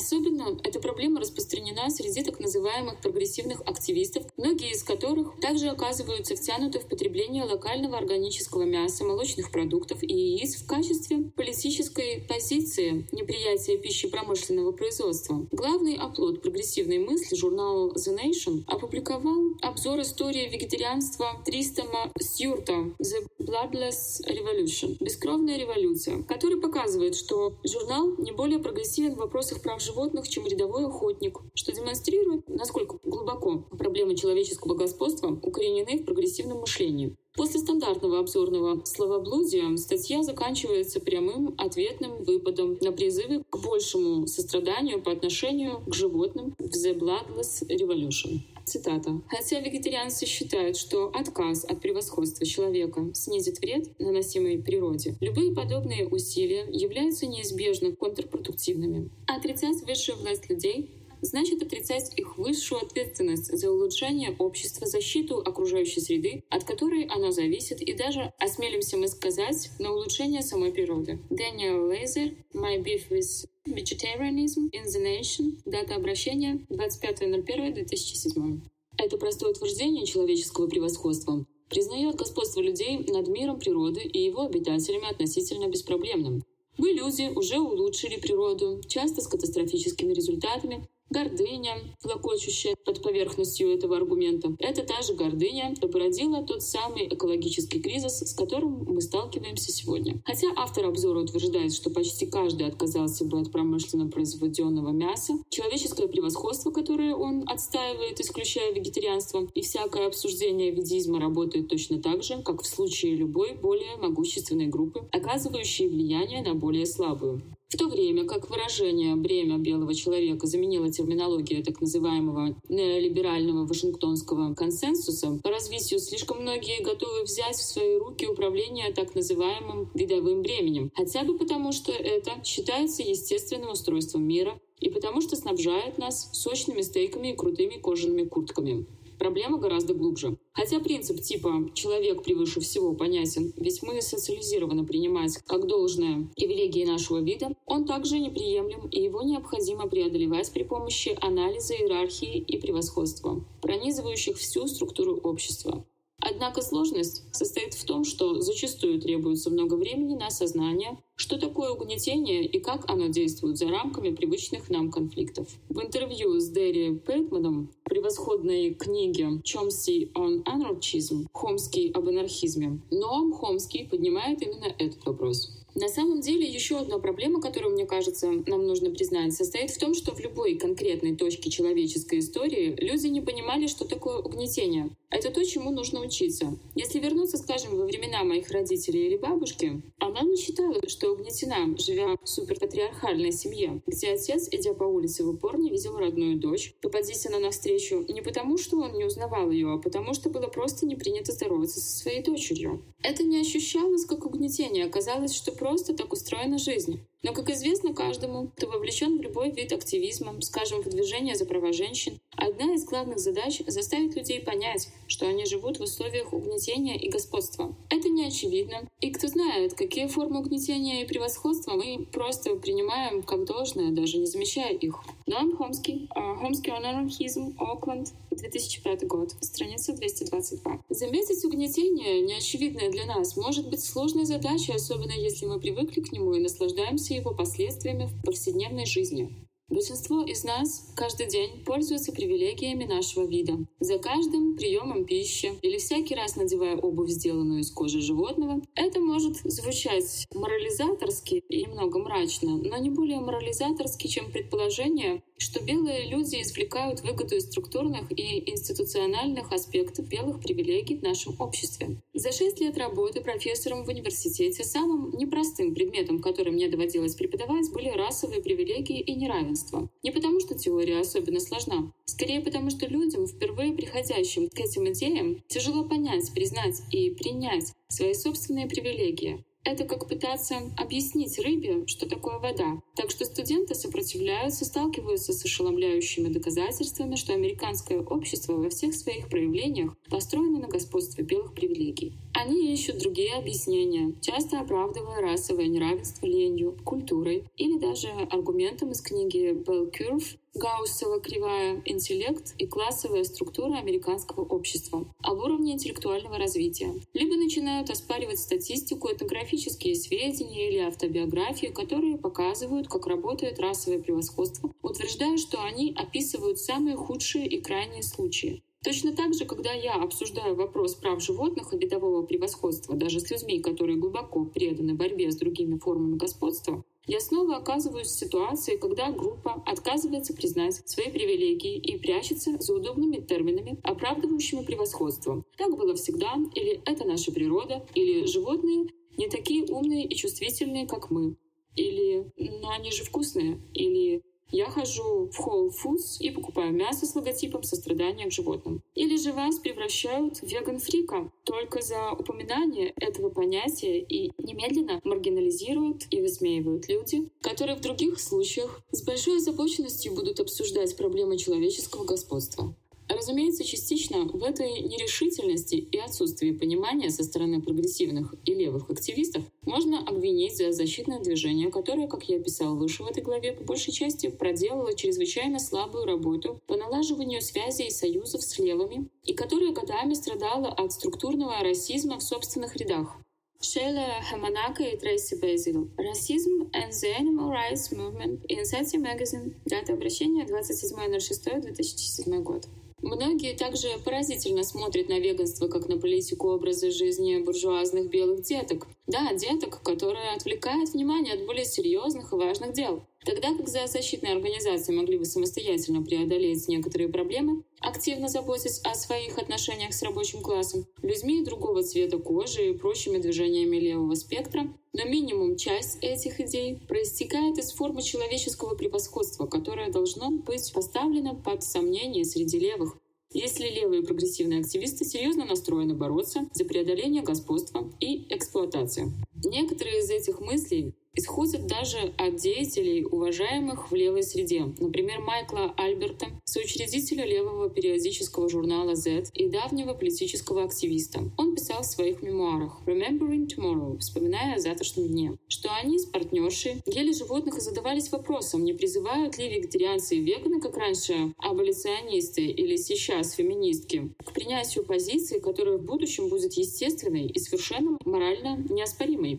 Особенно эта проблема распространена среди так называемых прогрессивных активистов, многие из которых также оказываются втянуты в потребление локального органического мяса, молочных продуктов и яиц в качестве политической позиции неприятия пищи промышленного производства. Главный оплот прогрессивной мысли, журнал The Nation, опубликовал обзор истории вегетарианства Тристома Стюарта The Bloodless Revolution — Бескровная революция, который показывает, что журнал не более прогрессивен в вопросах прав животных, чем рядовой охотник, что демонстрирует, насколько глубоко проблемы человеческого господства укоренены в прогрессивном мышлении. После стандартного обзорного словоблудия статья заканчивается прямым ответным выпадом на призывы к большему состраданию по отношению к животным в The Bloodless Revolution. Цитата. «Хотя вегетарианцы считают, что отказ от превосходства человека снизит вред, наносимый природе, любые подобные усилия являются неизбежно контрпродуктивными. Отрицать высшую власть людей значит отрицать их высшую ответственность за улучшение общества, защиту окружающей среды, от которой оно зависит, и даже, осмелимся мы сказать, на улучшение самой природы. Дэниел Лейзер, My Beef with Vegetarianism in the Nation, дата обращения 25.01.2007. Это простое утверждение человеческого превосходства признает господство людей над миром природы и его обитателями относительно беспроблемным. Мы, люди, уже улучшили природу, часто с катастрофическими результатами, Гордыня, флокочущая под поверхностью этого аргумента, это та же гордыня, что породила тот самый экологический кризис, с которым мы сталкиваемся сегодня. Хотя автор обзора утверждает, что почти каждый отказался бы от промышленно произведенного мяса, человеческое превосходство, которое он отстаивает, исключая вегетарианство, и всякое обсуждение ведизма работает точно так же, как в случае любой более могущественной группы, оказывающей влияние на более слабую. В то время как выражение «бремя белого человека» заменило терминологию так называемого неолиберального Вашингтонского консенсуса, по развитию слишком многие готовы взять в свои руки управление так называемым видовым бременем, хотя бы потому, что это считается естественным устройством мира и потому что снабжает нас сочными стейками и крутыми кожаными куртками. Проблема гораздо глубже. Хотя принцип типа «человек превыше всего» понятен, ведь мы социализированы принимать как должное привилегии нашего вида, он также неприемлем и его необходимо преодолевать при помощи анализа иерархии и превосходства, пронизывающих всю структуру общества. Однако сложность состоит в том, что зачастую требуется много времени на осознание, что такое угнетение и как оно действует за рамками привычных нам конфликтов. В интервью с Дерри Пейтманом в превосходной книге «Chomsky on Anarchism» «Хомский об анархизме» Ноам Хомский поднимает именно этот вопрос. На самом деле, еще одна проблема, которую, мне кажется, нам нужно признать, состоит в том, что в любой конкретной точке человеческой истории люди не понимали, что такое угнетение. Это то, чему нужно учиться. Если вернуться, скажем, во времена моих родителей или бабушки, она не считала, что угнетена, живя в суперпатриархальной семье, где отец, идя по улице, в упор не видел родную дочь. Попадись она навстречу не потому, что он не узнавал ее, а потому, что было просто не принято здороваться со своей дочерью. Это не ощущалось как угнетение, оказалось, что просто так устроена жизнь. Но, как известно каждому, кто вовлечен в любой вид активизма, скажем, в движение за права женщин, одна из главных задач — заставить людей понять, что они живут в условиях угнетения и господства. Это не очевидно. И кто знает, какие формы угнетения и превосходства мы просто принимаем как должное, даже не замечая их. Ноам Хомский, Хомский on Anarchism, Окленд, 2005 год, страница 222. Заметить угнетение, неочевидное для нас, может быть сложной задачей, особенно если мы привыкли к нему и наслаждаемся его последствиями в повседневной жизни. Большинство из нас каждый день пользуются привилегиями нашего вида. За каждым приемом пищи или всякий раз надевая обувь, сделанную из кожи животного, это может звучать морализаторски и немного мрачно, но не более морализаторски, чем предположение, что белые люди извлекают выгоду из структурных и институциональных аспектов белых привилегий в нашем обществе. За шесть лет работы профессором в университете самым непростым предметом, который мне доводилось преподавать, были расовые привилегии и неравенство. Не потому, что теория особенно сложна, скорее потому, что людям, впервые приходящим к этим идеям, тяжело понять, признать и принять свои собственные привилегии. Это как пытаться объяснить рыбе, что такое вода. Так что студенты сопротивляются, сталкиваются с ошеломляющими доказательствами, что американское общество во всех своих проявлениях построено на господстве белых привилегий. Они ищут другие объяснения, часто оправдывая расовое неравенство ленью, культурой или даже аргументом из книги Bell Curve Гауссова кривая интеллект и классовая структура американского общества об уровне интеллектуального развития. Либо начинают оспаривать статистику, этнографические сведения или автобиографии, которые показывают, как работает расовое превосходство, утверждая, что они описывают самые худшие и крайние случаи. Точно так же, когда я обсуждаю вопрос прав животных и видового превосходства даже с людьми, которые глубоко преданы борьбе с другими формами господства, я снова оказываюсь в ситуации, когда группа отказывается признать свои привилегии и прячется за удобными терминами, оправдывающими превосходство. Так было всегда, или это наша природа, или животные не такие умные и чувствительные, как мы. Или «ну они же вкусные», или я хожу в Whole Foods и покупаю мясо с логотипом сострадания к животным. Или же вас превращают в веган-фрика только за упоминание этого понятия и немедленно маргинализируют и высмеивают люди, которые в других случаях с большой озабоченностью будут обсуждать проблемы человеческого господства. Разумеется, частично в этой нерешительности и отсутствии понимания со стороны прогрессивных и левых активистов можно обвинить за защитное движение, которое, как я писал выше в этой главе, по большей части проделало чрезвычайно слабую работу по налаживанию связей и союзов с левыми, и которое годами страдало от структурного расизма в собственных рядах. Шейла Хаманака и Трейси Безил. Расизм and the Animal Rights Movement in Sati Magazine. Дата обращения 27.06.2007 год. Многие также поразительно смотрят на веганство как на политику образа жизни буржуазных белых деток. Да, деток, которые отвлекают внимание от более серьезных и важных дел. Тогда как зоозащитные организации могли бы самостоятельно преодолеть некоторые проблемы, активно заботясь о своих отношениях с рабочим классом, людьми другого цвета кожи и прочими движениями левого спектра, но минимум часть этих идей проистекает из формы человеческого превосходства, которое должно быть поставлено под сомнение среди левых, если левые прогрессивные активисты серьезно настроены бороться за преодоление господства и эксплуатации. Некоторые из этих мыслей исходят даже от деятелей, уважаемых в левой среде. Например, Майкла Альберта, соучредителя левого периодического журнала Z и давнего политического активиста. Он писал в своих мемуарах «Remembering Tomorrow», вспоминая о завтрашнем дне, что они с партнершей ели животных и задавались вопросом, не призывают ли вегетарианцы и веганы, как раньше аболиционисты или сейчас феминистки, к принятию позиции, которая в будущем будет естественной и совершенно морально неоспоримой.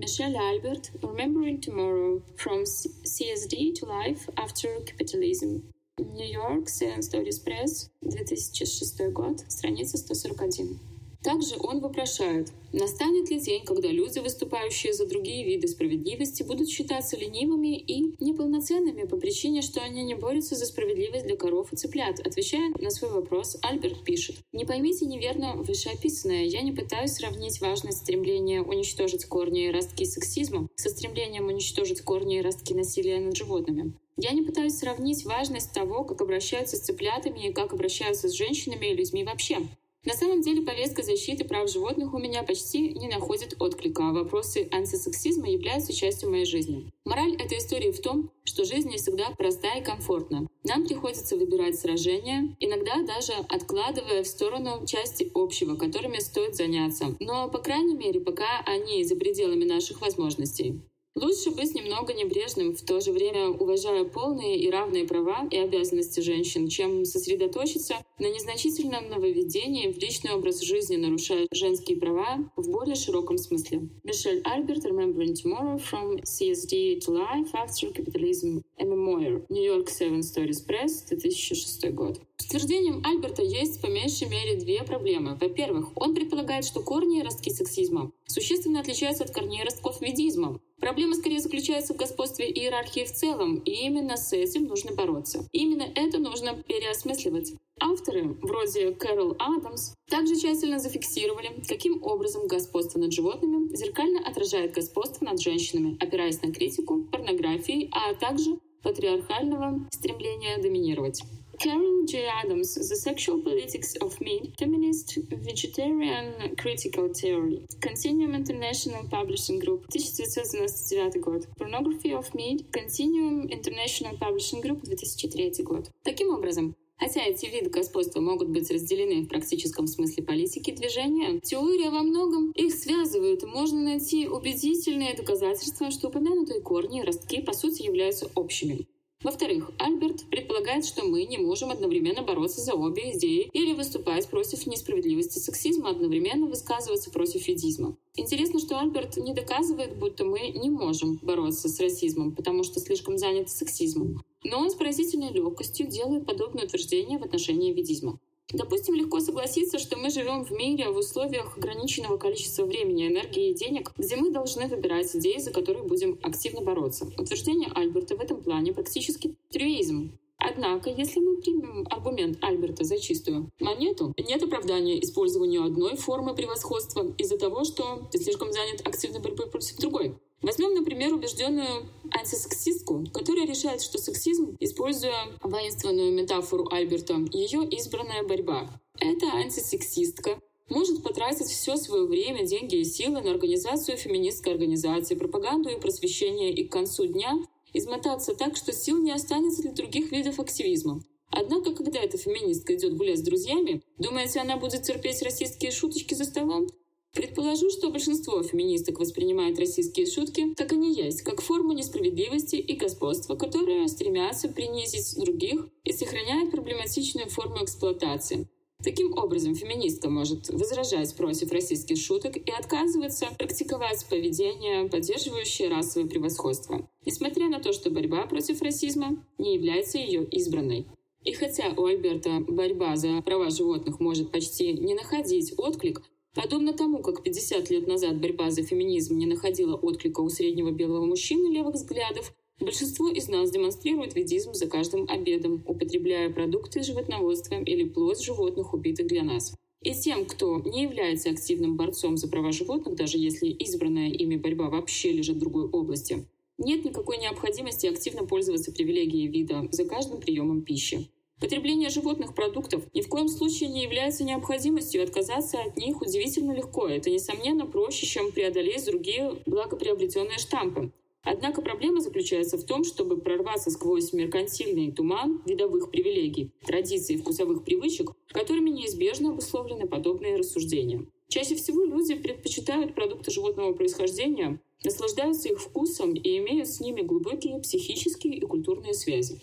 Michelle Albert, Remembering Tomorrow, From CSD to Life After Capitalism. Нью-Йорк, Science Stories Press, 2006 год, страница 141. Также он вопрошает, настанет ли день, когда люди, выступающие за другие виды справедливости, будут считаться ленивыми и неполноценными по причине, что они не борются за справедливость для коров и цыплят. Отвечая на свой вопрос, Альберт пишет, «Не поймите неверно вышеописанное. Я не пытаюсь сравнить важность стремления уничтожить корни и ростки сексизма со стремлением уничтожить корни и ростки насилия над животными. Я не пытаюсь сравнить важность того, как обращаются с цыплятами и как обращаются с женщинами и людьми вообще. На самом деле повестка защиты прав животных у меня почти не находит отклика, а вопросы антисексизма являются частью моей жизни. Мораль этой истории в том, что жизнь не всегда проста и комфортна. Нам приходится выбирать сражения, иногда даже откладывая в сторону части общего, которыми стоит заняться. Но, по крайней мере, пока они за пределами наших возможностей. Лучше быть немного небрежным, в то же время уважая полные и равные права и обязанности женщин, чем сосредоточиться на незначительном нововведении в личный образ жизни, нарушая женские права в более широком смысле. Мишель Альберт, Remembering Tomorrow, From CSD to Life After Capitalism, a Memoir, New York Seven Stories Press, 2006 год. С утверждением Альберта есть по меньшей мере две проблемы. Во-первых, он предполагает, что корни и ростки сексизма существенно отличаются от корней и ростков ведизма. Проблема скорее заключается в господстве иерархии в целом, и именно с этим нужно бороться. Именно это нужно переосмысливать. Авторы, вроде Кэрол Адамс, также тщательно зафиксировали, каким образом господство над животными зеркально отражает господство над женщинами, опираясь на критику, порнографии, а также патриархального стремления доминировать. Carol J. Adams, The Sexual Politics of Meat, Feminist Vegetarian Critical Theory, Continuum International Publishing Group, 1999 год, Pornography of Meat, Continuum International Publishing Group, 2003 год. Таким образом, Хотя эти виды господства могут быть разделены в практическом смысле политики движения, теория во многом их связывает, и можно найти убедительные доказательства, что упомянутые корни и ростки по сути являются общими. Во-вторых, Альберт предполагает, что мы не можем одновременно бороться за обе идеи или выступать против несправедливости сексизма, одновременно высказываться против фидизма. Интересно, что Альберт не доказывает, будто мы не можем бороться с расизмом, потому что слишком заняты сексизмом. Но он с поразительной легкостью делает подобное утверждение в отношении ведизма. Допустим, легко согласиться, что мы живем в мире в условиях ограниченного количества времени, энергии и денег, где мы должны выбирать идеи, за которые будем активно бороться. Утверждение Альберта в этом плане практически трюизм. Однако, если мы примем аргумент Альберта за чистую монету, нет оправдания использованию одной формы превосходства из-за того, что ты слишком занят активной борьбой против другой. Возьмем, например, убежденную антисексистку, которая решает, что сексизм, используя воинственную метафору Альберта, ее избранная борьба. Эта антисексистка может потратить все свое время, деньги и силы на организацию феминистской организации, пропаганду и просвещение, и к концу дня измотаться так, что сил не останется для других видов активизма. Однако, когда эта феминистка идет гулять с друзьями, думаете, она будет терпеть расистские шуточки за столом? Предположу, что большинство феминисток воспринимает российские шутки, как они есть, как форму несправедливости и господства, которые стремятся принизить других и сохраняют проблематичную форму эксплуатации. Таким образом, феминистка может возражать против российских шуток и отказываться практиковать поведение, поддерживающее расовое превосходство, несмотря на то, что борьба против расизма не является ее избранной. И хотя у Альберта борьба за права животных может почти не находить отклик, подобно тому, как 50 лет назад борьба за феминизм не находила отклика у среднего белого мужчины левых взглядов, Большинство из нас демонстрирует ведизм за каждым обедом, употребляя продукты животноводства или плоть животных, убитых для нас. И тем, кто не является активным борцом за права животных, даже если избранная ими борьба вообще лежит в другой области, нет никакой необходимости активно пользоваться привилегией вида за каждым приемом пищи. Потребление животных продуктов ни в коем случае не является необходимостью, отказаться от них удивительно легко. Это, несомненно, проще, чем преодолеть другие благоприобретенные штампы. Однако проблема заключается в том, чтобы прорваться сквозь меркантильный туман видовых привилегий, традиций и вкусовых привычек, которыми неизбежно обусловлены подобные рассуждения. Чаще всего люди предпочитают продукты животного происхождения, наслаждаются их вкусом и имеют с ними глубокие психические и культурные связи.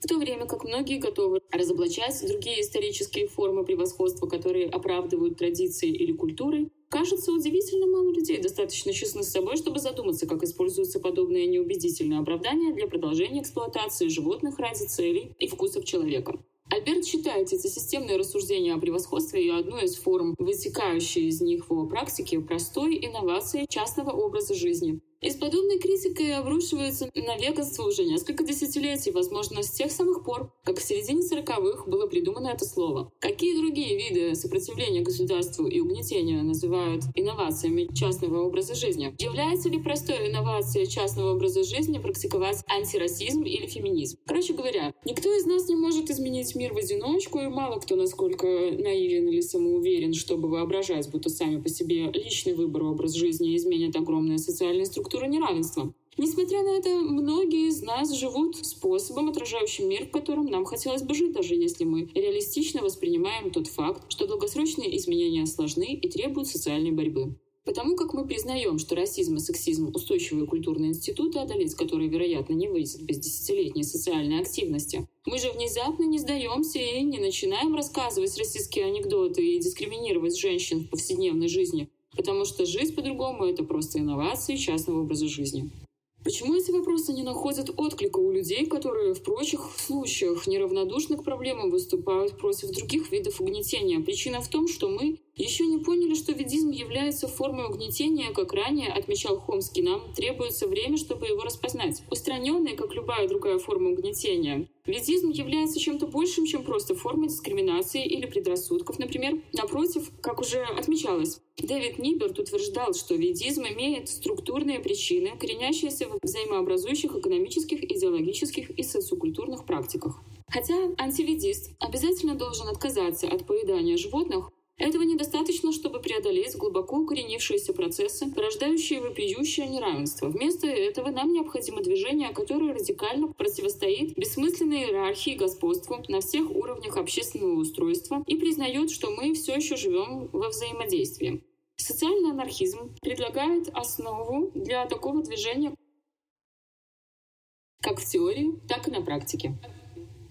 В то время как многие готовы разоблачать другие исторические формы превосходства, которые оправдывают традиции или культуры, кажется, удивительно мало людей достаточно честны с собой, чтобы задуматься, как используются подобные неубедительные оправдания для продолжения эксплуатации животных ради целей и вкусов человека. Альберт считает эти системные рассуждения о превосходстве и одной из форм, вытекающей из них в его практике, простой инновацией частного образа жизни, и с подобной критикой обрушивается на веганство уже несколько десятилетий, возможно, с тех самых пор, как в середине сороковых было придумано это слово. Какие другие виды сопротивления государству и угнетения называют инновациями частного образа жизни? Является ли простой инновацией частного образа жизни практиковать антирасизм или феминизм? Короче говоря, никто из нас не может изменить мир в одиночку, и мало кто насколько наивен или самоуверен, чтобы воображать, будто сами по себе личный выбор образ жизни изменит огромные социальные структуры структура неравенства. Несмотря на это, многие из нас живут способом, отражающим мир, в котором нам хотелось бы жить, даже если мы реалистично воспринимаем тот факт, что долгосрочные изменения сложны и требуют социальной борьбы. Потому как мы признаем, что расизм и сексизм – устойчивые культурные институты, одолеть которые, вероятно, не выйдет без десятилетней социальной активности, мы же внезапно не сдаемся и не начинаем рассказывать российские анекдоты и дискриминировать женщин в повседневной жизни, Потому что жизнь по-другому — это просто инновации частного образа жизни. Почему эти вопросы не находят отклика у людей, которые в прочих случаях неравнодушно к проблемам выступают против других видов угнетения? Причина в том, что мы еще не поняли, что ведизм является формой угнетения, как ранее отмечал Хомский. Нам требуется время, чтобы его распознать. Устраненный, как любая другая форма угнетения, ведизм является чем-то большим, чем просто формой дискриминации или предрассудков. Например, напротив, как уже отмечалось, Дэвид Ниберт утверждал, что ведизм имеет структурные причины, коренящиеся в взаимообразующих экономических, идеологических и социокультурных практиках. Хотя антиведист обязательно должен отказаться от поедания животных, этого недостаточно, чтобы преодолеть глубоко укоренившиеся процессы, порождающие вопиющее неравенство. Вместо этого нам необходимо движение, которое радикально противостоит бессмысленной иерархии господству на всех уровнях общественного устройства и признает, что мы все еще живем во взаимодействии. Социальный анархизм предлагает основу для такого движения как в теории, так и на практике.